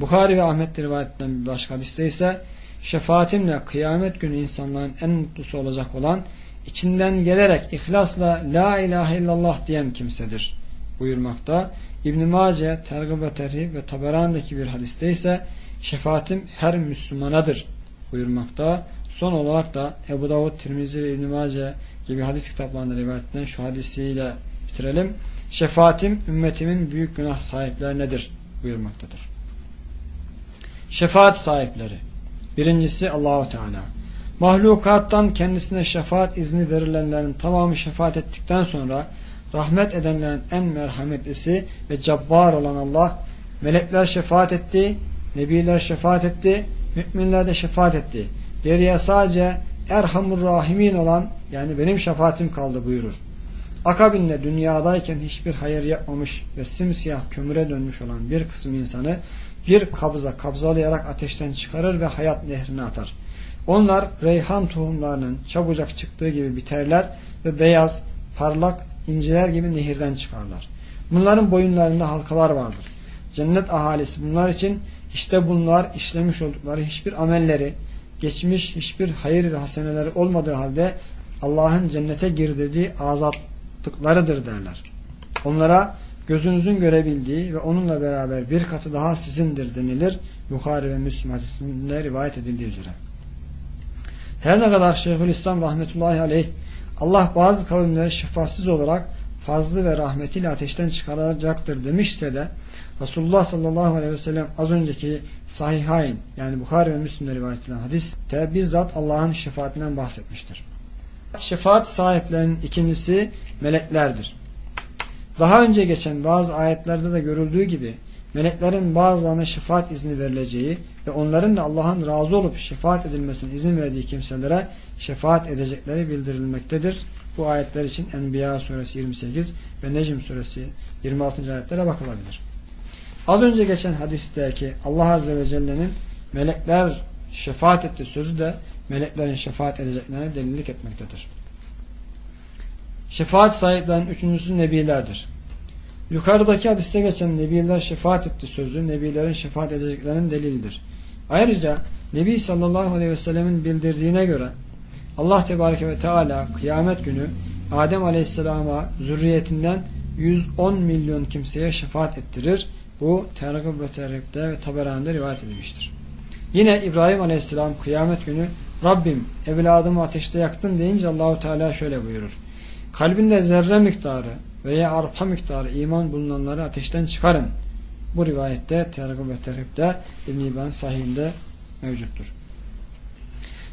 Speaker 1: Bukhari ve Ahmet rivayet edilen bir başka hadiste ise şefaatimle kıyamet günü insanların en mutlusu olacak olan içinden gelerek ihlasla la ilahe illallah diyen kimsedir buyurmakta. İbn-i Mace, Tergib ve Terhib ve Taberan'daki bir hadiste ise şefaatim her Müslümanadır buyurmakta. Son olarak da Ebu Davud, Tirmizi ve İbn-i Mace gibi hadis kitaplarında rivayet edilen şu hadisiyle bitirelim. Şefaatim ümmetimin büyük günah sahiplerinedir buyurmaktadır. Şefaat sahipleri Birincisi Allahu Teala. Mahlukattan kendisine şefaat izni verilenlerin tamamı şefaat ettikten sonra rahmet edenlerin en merhametlisi ve cabbar olan Allah melekler şefaat etti, nebiler şefaat etti, müminler de şefaat etti. Geriye sadece Erhamur Rahimin olan yani benim şefaatim kaldı buyurur. Akabinde dünyadayken hiçbir hayır yapmamış ve simsiyah kömüre dönmüş olan bir kısım insanı bir kabza kabzalayarak ateşten çıkarır ve hayat nehrine atar. Onlar reyhan tohumlarının çabucak çıktığı gibi biterler ve beyaz, parlak inciler gibi nehirden çıkarlar. Bunların boyunlarında halkalar vardır. Cennet ahalisi bunlar için işte bunlar işlemiş oldukları hiçbir amelleri, geçmiş hiçbir hayır ve haseneleri olmadığı halde Allah'ın cennete girdirdiği azatlıklarıdır derler. Onlara gözünüzün görebildiği ve onunla beraber bir katı daha sizindir denilir. Bukhari ve Müslim hadisinde rivayet edildiği üzere. Her ne kadar Şeyhülislam rahmetullahi aleyh Allah bazı kavimleri şifasız olarak fazlı ve rahmetiyle ateşten çıkaracaktır demişse de Resulullah sallallahu aleyhi ve sellem az önceki sahihayn yani Bukhari ve Müslim'de rivayet edilen hadiste bizzat Allah'ın şefaatinden bahsetmiştir. Şefaat sahiplerinin ikincisi meleklerdir. Daha önce geçen bazı ayetlerde de görüldüğü gibi meleklerin bazılarına şefaat izni verileceği ve onların da Allah'ın razı olup şefaat edilmesine izin verdiği kimselere şefaat edecekleri bildirilmektedir. Bu ayetler için Enbiya suresi 28 ve Necm suresi 26. ayetlere bakılabilir. Az önce geçen hadisteki Allah Azze ve Celle'nin melekler şefaat etti sözü de meleklerin şefaat edeceklerine delilik etmektedir. Şefaat sahiplerinin üçüncüsü nebilerdir. Yukarıdaki hadiste geçen nebiler şefaat etti sözü nebilerin şefaat edeceklerinin delildir. Ayrıca Nebi sallallahu aleyhi ve sellemin bildirdiğine göre Allah tebareke ve teala kıyamet günü Adem aleyhisselama zürriyetinden 110 milyon kimseye şefaat ettirir. Bu Tergib ve Terhib'de ve Taberani'de rivayet edilmiştir. Yine İbrahim aleyhisselam kıyamet günü Rabbim evladımı ateşte yaktın deyince Allahu Teala şöyle buyurur. Kalbinde zerre miktarı veya arpa miktarı iman bulunanları ateşten çıkarın. Bu rivayette Tergib ve Terhib'de İbn-i İbn sahihinde mevcuttur.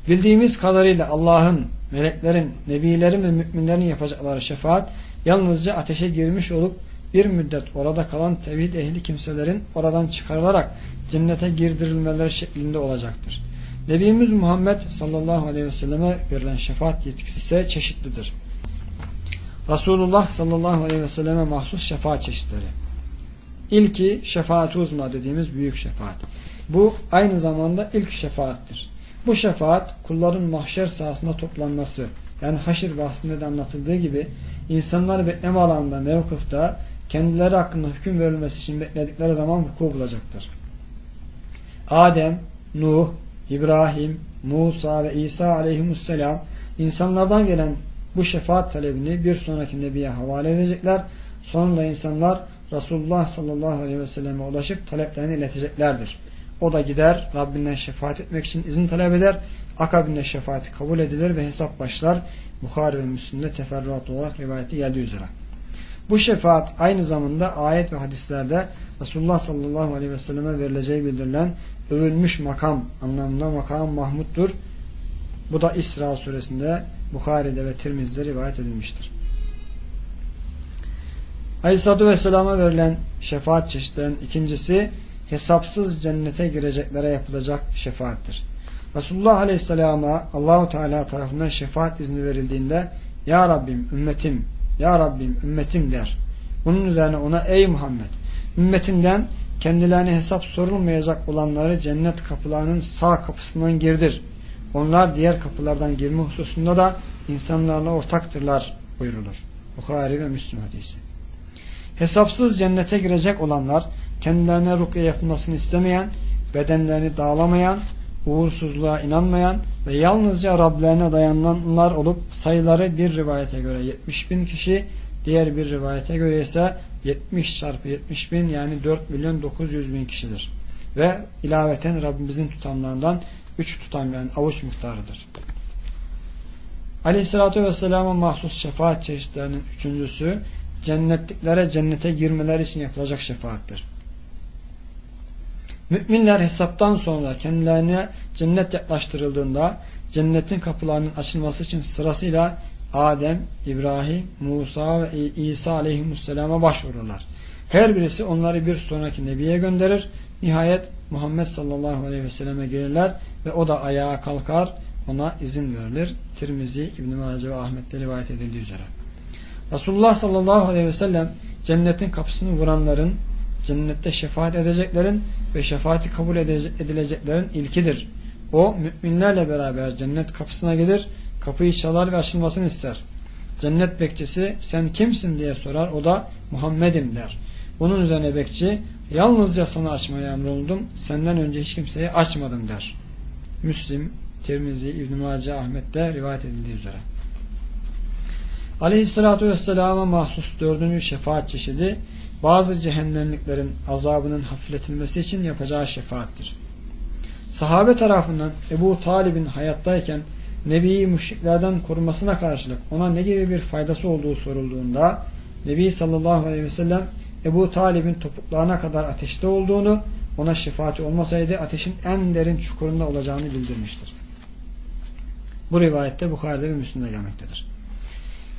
Speaker 1: Bildiğimiz kadarıyla Allah'ın, meleklerin, nebilerin ve müminlerin yapacakları şefaat yalnızca ateşe girmiş olup bir müddet orada kalan tevhid ehli kimselerin oradan çıkarılarak cennete girdirilmeleri şeklinde olacaktır. Nebimiz Muhammed sallallahu aleyhi ve selleme verilen şefaat yetkisi ise çeşitlidir. Resulullah sallallahu aleyhi ve selleme mahsus şefaat çeşitleri. İlki şefaat uzma dediğimiz büyük şefaat. Bu aynı zamanda ilk şefaattir. Bu şefaat kulların mahşer sahasında toplanması yani haşir bahsinde de anlatıldığı gibi insanlar bekleme alanında mevkıfta kendileri hakkında hüküm verilmesi için bekledikleri zaman vuku bulacaktır. Adem, Nuh, İbrahim, Musa ve İsa aleyhisselam insanlardan gelen bu şefaat talebini bir sonraki nebiye havale edecekler. Sonunda insanlar Resulullah sallallahu aleyhi ve selleme ulaşıp taleplerini ileteceklerdir. O da gider Rabbinden şefaat etmek için izin talep eder. Akabinde şefaati kabul edilir ve hesap başlar. Bukhari ve Müslim'de teferruat olarak rivayeti geldiği üzere. Bu şefaat aynı zamanda ayet ve hadislerde Resulullah sallallahu aleyhi ve selleme verileceği bildirilen övülmüş makam anlamında makam Mahmud'dur. Bu da İsra suresinde Bukhari'de ve Tirmiz'de rivayet edilmiştir. Aleyhisselatü Vesselam'a verilen şefaat çeşitlerinin ikincisi hesapsız cennete gireceklere yapılacak şefaattir. Resulullah Aleyhisselam'a Allahu Teala tarafından şefaat izni verildiğinde Ya Rabbim ümmetim, Ya Rabbim ümmetim der. Bunun üzerine ona ey Muhammed ümmetinden kendilerine hesap sorulmayacak olanları cennet kapılarının sağ kapısından girdir. Onlar diğer kapılardan girme hususunda da insanlarla ortaktırlar buyurulur. Bukhari ve Müslüm hadisi. Hesapsız cennete girecek olanlar kendilerine rukye yapılmasını istemeyen, bedenlerini dağlamayan, uğursuzluğa inanmayan ve yalnızca Rablerine dayananlar olup sayıları bir rivayete göre 70 bin kişi, diğer bir rivayete göre ise 70 çarpı 70 bin yani 4 milyon 900 bin kişidir. Ve ilaveten Rabbimizin tutamlarından 3 tutam yani avuç miktarıdır. Aleyhissalatü Vesselam'a mahsus şefaat çeşitlerinin üçüncüsü cennetliklere cennete girmeler için yapılacak şefaattir. Müminler hesaptan sonra kendilerine cennet yaklaştırıldığında cennetin kapılarının açılması için sırasıyla Adem, İbrahim, Musa ve İsa aleyhisselama başvururlar. Her birisi onları bir sonraki nebiye gönderir. Nihayet Muhammed sallallahu aleyhi ve selleme gelirler ve o da ayağa kalkar ona izin verilir. Tirmizi, İbn-i Mace ve Ahmet'te rivayet edildiği üzere. Resulullah sallallahu aleyhi ve sellem cennetin kapısını vuranların, cennette şefaat edeceklerin ve şefaati kabul edileceklerin ilkidir. O müminlerle beraber cennet kapısına gelir, kapıyı çalar ve açılmasını ister. Cennet bekçisi sen kimsin diye sorar, o da Muhammed'im der. Bunun üzerine bekçi yalnızca sana açmaya emroldum, senden önce hiç kimseye açmadım der. Müslim, Tirmizi, İbn-i Ahmet'te rivayet edildiği üzere. Aleyhissalatü Vesselam'a mahsus dördüncü şefaat çeşidi bazı cehennemliklerin azabının hafifletilmesi için yapacağı şefaattir. Sahabe tarafından Ebu Talib'in hayattayken Nebi'yi müşriklerden korumasına karşılık ona ne gibi bir faydası olduğu sorulduğunda Nebi sallallahu aleyhi ve sellem Ebu Talib'in topuklarına kadar ateşte olduğunu ona şefaati olmasaydı ateşin en derin çukurunda olacağını bildirmiştir. Bu rivayette Bukhari'de ve Müslim'de gelmektedir.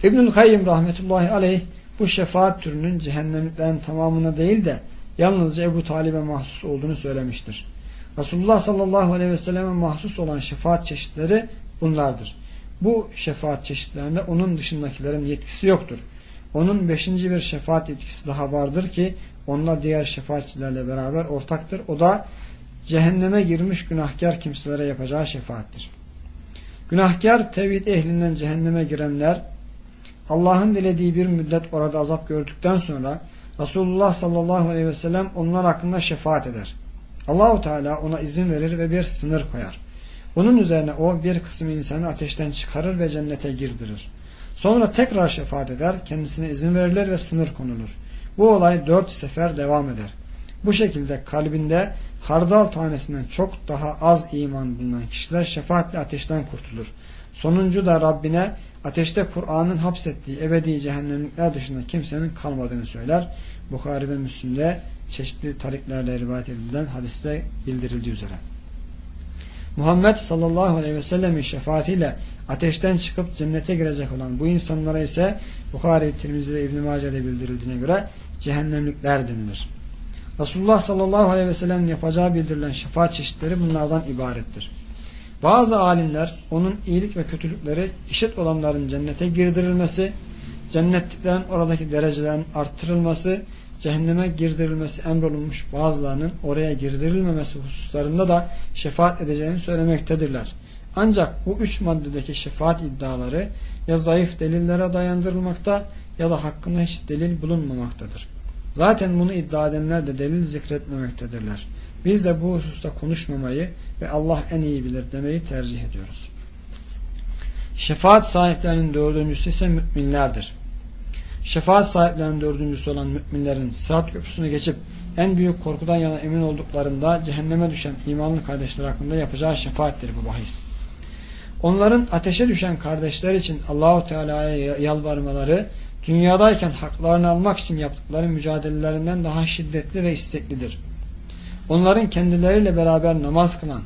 Speaker 1: İbnül Kayyim rahmetullahi aleyh bu şefaat türünün cehennemliklerin tamamına değil de yalnızca Ebu Talib'e mahsus olduğunu söylemiştir. Resulullah sallallahu aleyhi ve selleme mahsus olan şefaat çeşitleri bunlardır. Bu şefaat çeşitlerinde onun dışındakilerin yetkisi yoktur. Onun beşinci bir şefaat yetkisi daha vardır ki onunla diğer şefaatçilerle beraber ortaktır. O da cehenneme girmiş günahkar kimselere yapacağı şefaattir. Günahkar tevhid ehlinden cehenneme girenler Allah'ın dilediği bir müddet orada azap gördükten sonra Resulullah sallallahu aleyhi ve sellem onlar hakkında şefaat eder. Allahu Teala ona izin verir ve bir sınır koyar. Bunun üzerine o bir kısım insanı ateşten çıkarır ve cennete girdirir. Sonra tekrar şefaat eder, kendisine izin verilir ve sınır konulur. Bu olay dört sefer devam eder. Bu şekilde kalbinde hardal tanesinden çok daha az iman bulunan kişiler şefaatle ateşten kurtulur. Sonuncu da Rabbine ateşte Kur'an'ın hapsettiği ebedi cehennemlikler dışında kimsenin kalmadığını söyler. Bukhari ve Müslim'de çeşitli tariklerle rivayet edilen hadiste bildirildiği üzere. Muhammed sallallahu aleyhi ve sellemin şefaatiyle ateşten çıkıp cennete girecek olan bu insanlara ise Bukhari, Tirmizi ve İbn-i Mace'de bildirildiğine göre cehennemlikler denilir. Resulullah sallallahu aleyhi ve sellem'in yapacağı bildirilen şefaat çeşitleri bunlardan ibarettir. Bazı alimler onun iyilik ve kötülükleri eşit olanların cennete girdirilmesi, cennetliklerin oradaki derecelerin arttırılması, cehenneme girdirilmesi emrolunmuş bazılarının oraya girdirilmemesi hususlarında da şefaat edeceğini söylemektedirler. Ancak bu üç maddedeki şefaat iddiaları ya zayıf delillere dayandırılmakta ya da hakkında hiç delil bulunmamaktadır. Zaten bunu iddia edenler de delil zikretmemektedirler. Biz de bu hususta konuşmamayı ve Allah en iyi bilir demeyi tercih ediyoruz. Şefaat sahiplerinin dördüncüsü ise müminlerdir. Şefaat sahiplerinin dördüncüsü olan müminlerin sırat köprüsünü geçip en büyük korkudan yana emin olduklarında cehenneme düşen imanlı kardeşler hakkında yapacağı şefaattir bu bahis. Onların ateşe düşen kardeşler için Allahu Teala'ya yalvarmaları dünyadayken haklarını almak için yaptıkları mücadelelerinden daha şiddetli ve isteklidir. Onların kendileriyle beraber namaz kılan,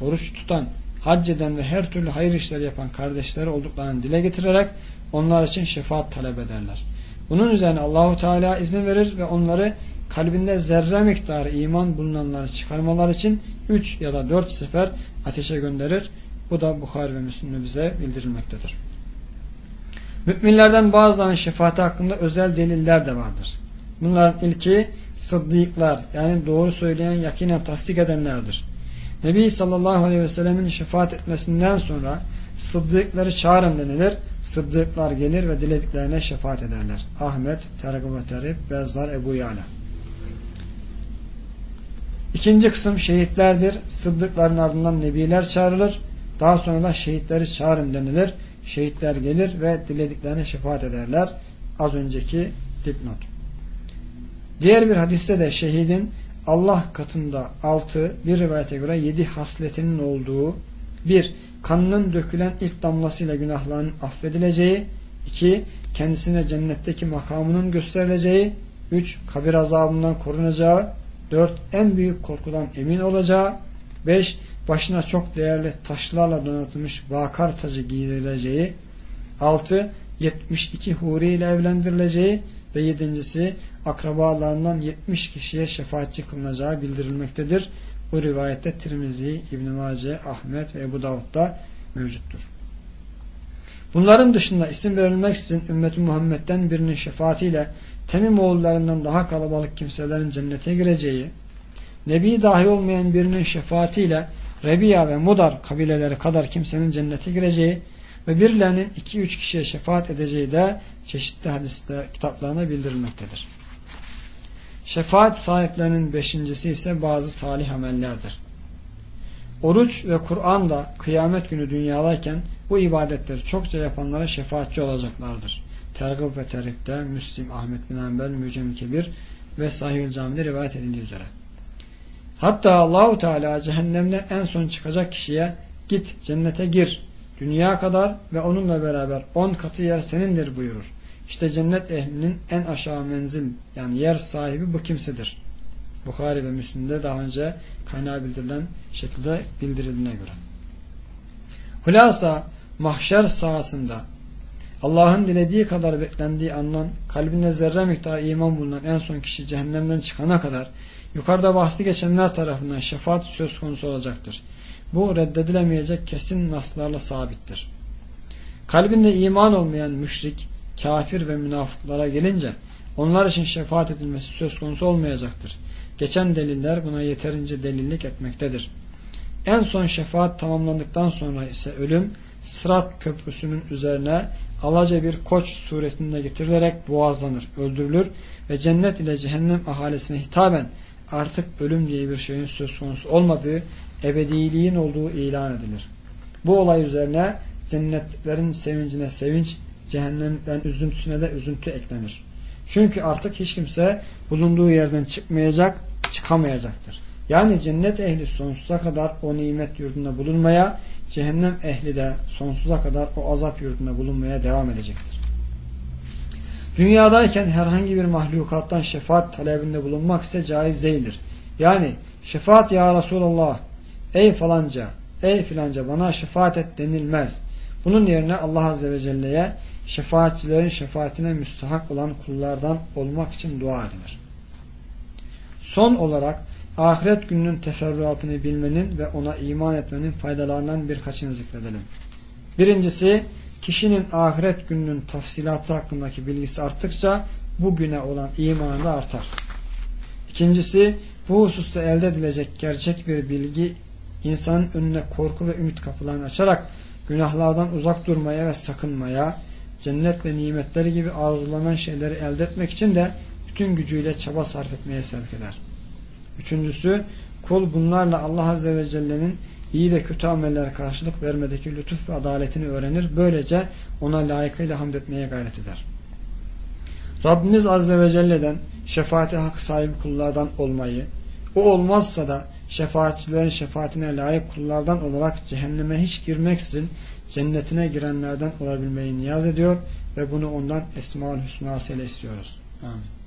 Speaker 1: oruç tutan, hac eden ve her türlü hayır işleri yapan kardeşleri olduklarını dile getirerek onlar için şefaat talep ederler. Bunun üzerine Allahu Teala izin verir ve onları kalbinde zerre miktarı iman bulunanları çıkarmalar için 3 ya da 4 sefer ateşe gönderir. Bu da Bukhari ve Müslüm'de bize bildirilmektedir. Müminlerden bazılarının şefaati hakkında özel deliller de vardır. Bunların ilki sıddıklar yani doğru söyleyen yakinen tasdik edenlerdir. Nebi sallallahu aleyhi ve sellemin şefaat etmesinden sonra sıddıkları çağırın denilir. Sıddıklar gelir ve dilediklerine şefaat ederler. Ahmet, Tergib ve Terib, Bezzar, Ebu Yala. İkinci kısım şehitlerdir. Sıddıkların ardından nebiler çağrılır. Daha sonra da şehitleri çağırın denilir. Şehitler gelir ve dilediklerine şefaat ederler. Az önceki dipnot. Diğer bir hadiste de şehidin Allah katında altı bir rivayete göre yedi hasletinin olduğu bir kanının dökülen ilk damlasıyla günahların affedileceği iki kendisine cennetteki makamının gösterileceği üç kabir azabından korunacağı dört en büyük korkudan emin olacağı beş başına çok değerli taşlarla donatılmış vakar tacı giydirileceği 6. 72 huri ile evlendirileceği ve yedincisi akrabalarından 70 kişiye şefaatçi kılınacağı bildirilmektedir. Bu rivayette Tirmizi, İbn-i Mace, Ahmet ve Ebu Davud'da mevcuttur. Bunların dışında isim verilmeksizin ümmeti Muhammed'den birinin şefaatiyle Temim oğullarından daha kalabalık kimselerin cennete gireceği, Nebi dahi olmayan birinin şefaatiyle Rebiya ve Mudar kabileleri kadar kimsenin cennete gireceği ve birilerinin iki üç kişiye şefaat edeceği de çeşitli hadiste kitaplarına bildirilmektedir. Şefaat sahiplerinin beşincisi ise bazı salih amellerdir. Oruç ve Kur'an da kıyamet günü dünyadayken bu ibadetleri çokça yapanlara şefaatçi olacaklardır. Tergib ve Terik'te Müslim, Ahmet bin Hanbel, Mücem Kebir ve Sahih-ül Cami'de rivayet edildiği üzere. Hatta Allahu Teala cehennemden en son çıkacak kişiye git cennete gir dünya kadar ve onunla beraber on katı yer senindir buyurur. İşte cennet ehlinin en aşağı menzil yani yer sahibi bu kimsedir. Bukhari ve Müslim'de daha önce kaynağı bildirilen şekilde bildirildiğine göre. Hulasa mahşer sahasında Allah'ın dilediği kadar beklendiği andan kalbinde zerre miktarı iman bulunan en son kişi cehennemden çıkana kadar yukarıda bahsi geçenler tarafından şefaat söz konusu olacaktır. Bu reddedilemeyecek kesin naslarla sabittir. Kalbinde iman olmayan müşrik, kafir ve münafıklara gelince onlar için şefaat edilmesi söz konusu olmayacaktır. Geçen deliller buna yeterince delillik etmektedir. En son şefaat tamamlandıktan sonra ise ölüm Sırat köprüsünün üzerine alaca bir koç suretinde getirilerek boğazlanır, öldürülür ve cennet ile cehennem ahalisine hitaben artık ölüm diye bir şeyin söz konusu olmadığı, ebediliğin olduğu ilan edilir. Bu olay üzerine cennetlerin sevincine sevinç, cehennemden üzüntüsüne de üzüntü eklenir. Çünkü artık hiç kimse bulunduğu yerden çıkmayacak, çıkamayacaktır. Yani cennet ehli sonsuza kadar o nimet yurdunda bulunmaya, cehennem ehli de sonsuza kadar o azap yurdunda bulunmaya devam edecektir. Dünyadayken herhangi bir mahlukattan şefaat talebinde bulunmak ise caiz değildir. Yani şefaat ya Resulallah, ey falanca, ey filanca bana şefaat et denilmez. Bunun yerine Allah Azze ve Celle'ye şefaatçilerin şefaatine müstahak olan kullardan olmak için dua edilir. Son olarak ahiret gününün teferruatını bilmenin ve ona iman etmenin faydalarından birkaçını zikredelim. Birincisi, kişinin ahiret gününün tafsilatı hakkındaki bilgisi arttıkça bu güne olan imanı da artar. İkincisi, bu hususta elde edilecek gerçek bir bilgi insanın önüne korku ve ümit kapılarını açarak günahlardan uzak durmaya ve sakınmaya, cennet ve nimetleri gibi arzulanan şeyleri elde etmek için de bütün gücüyle çaba sarf etmeye sevk eder. Üçüncüsü, kul bunlarla Allah Azze ve Celle'nin iyi ve kötü amellere karşılık vermedeki lütuf ve adaletini öğrenir. Böylece ona layıkıyla hamd etmeye gayret eder. Rabbimiz Azze ve Celle'den şefaati hak sahibi kullardan olmayı, o olmazsa da şefaatçilerin şefaatine layık kullardan olarak cehenneme hiç girmeksizin cennetine girenlerden olabilmeyi niyaz ediyor ve bunu ondan Esma-ül Hüsnası ile istiyoruz. Amin.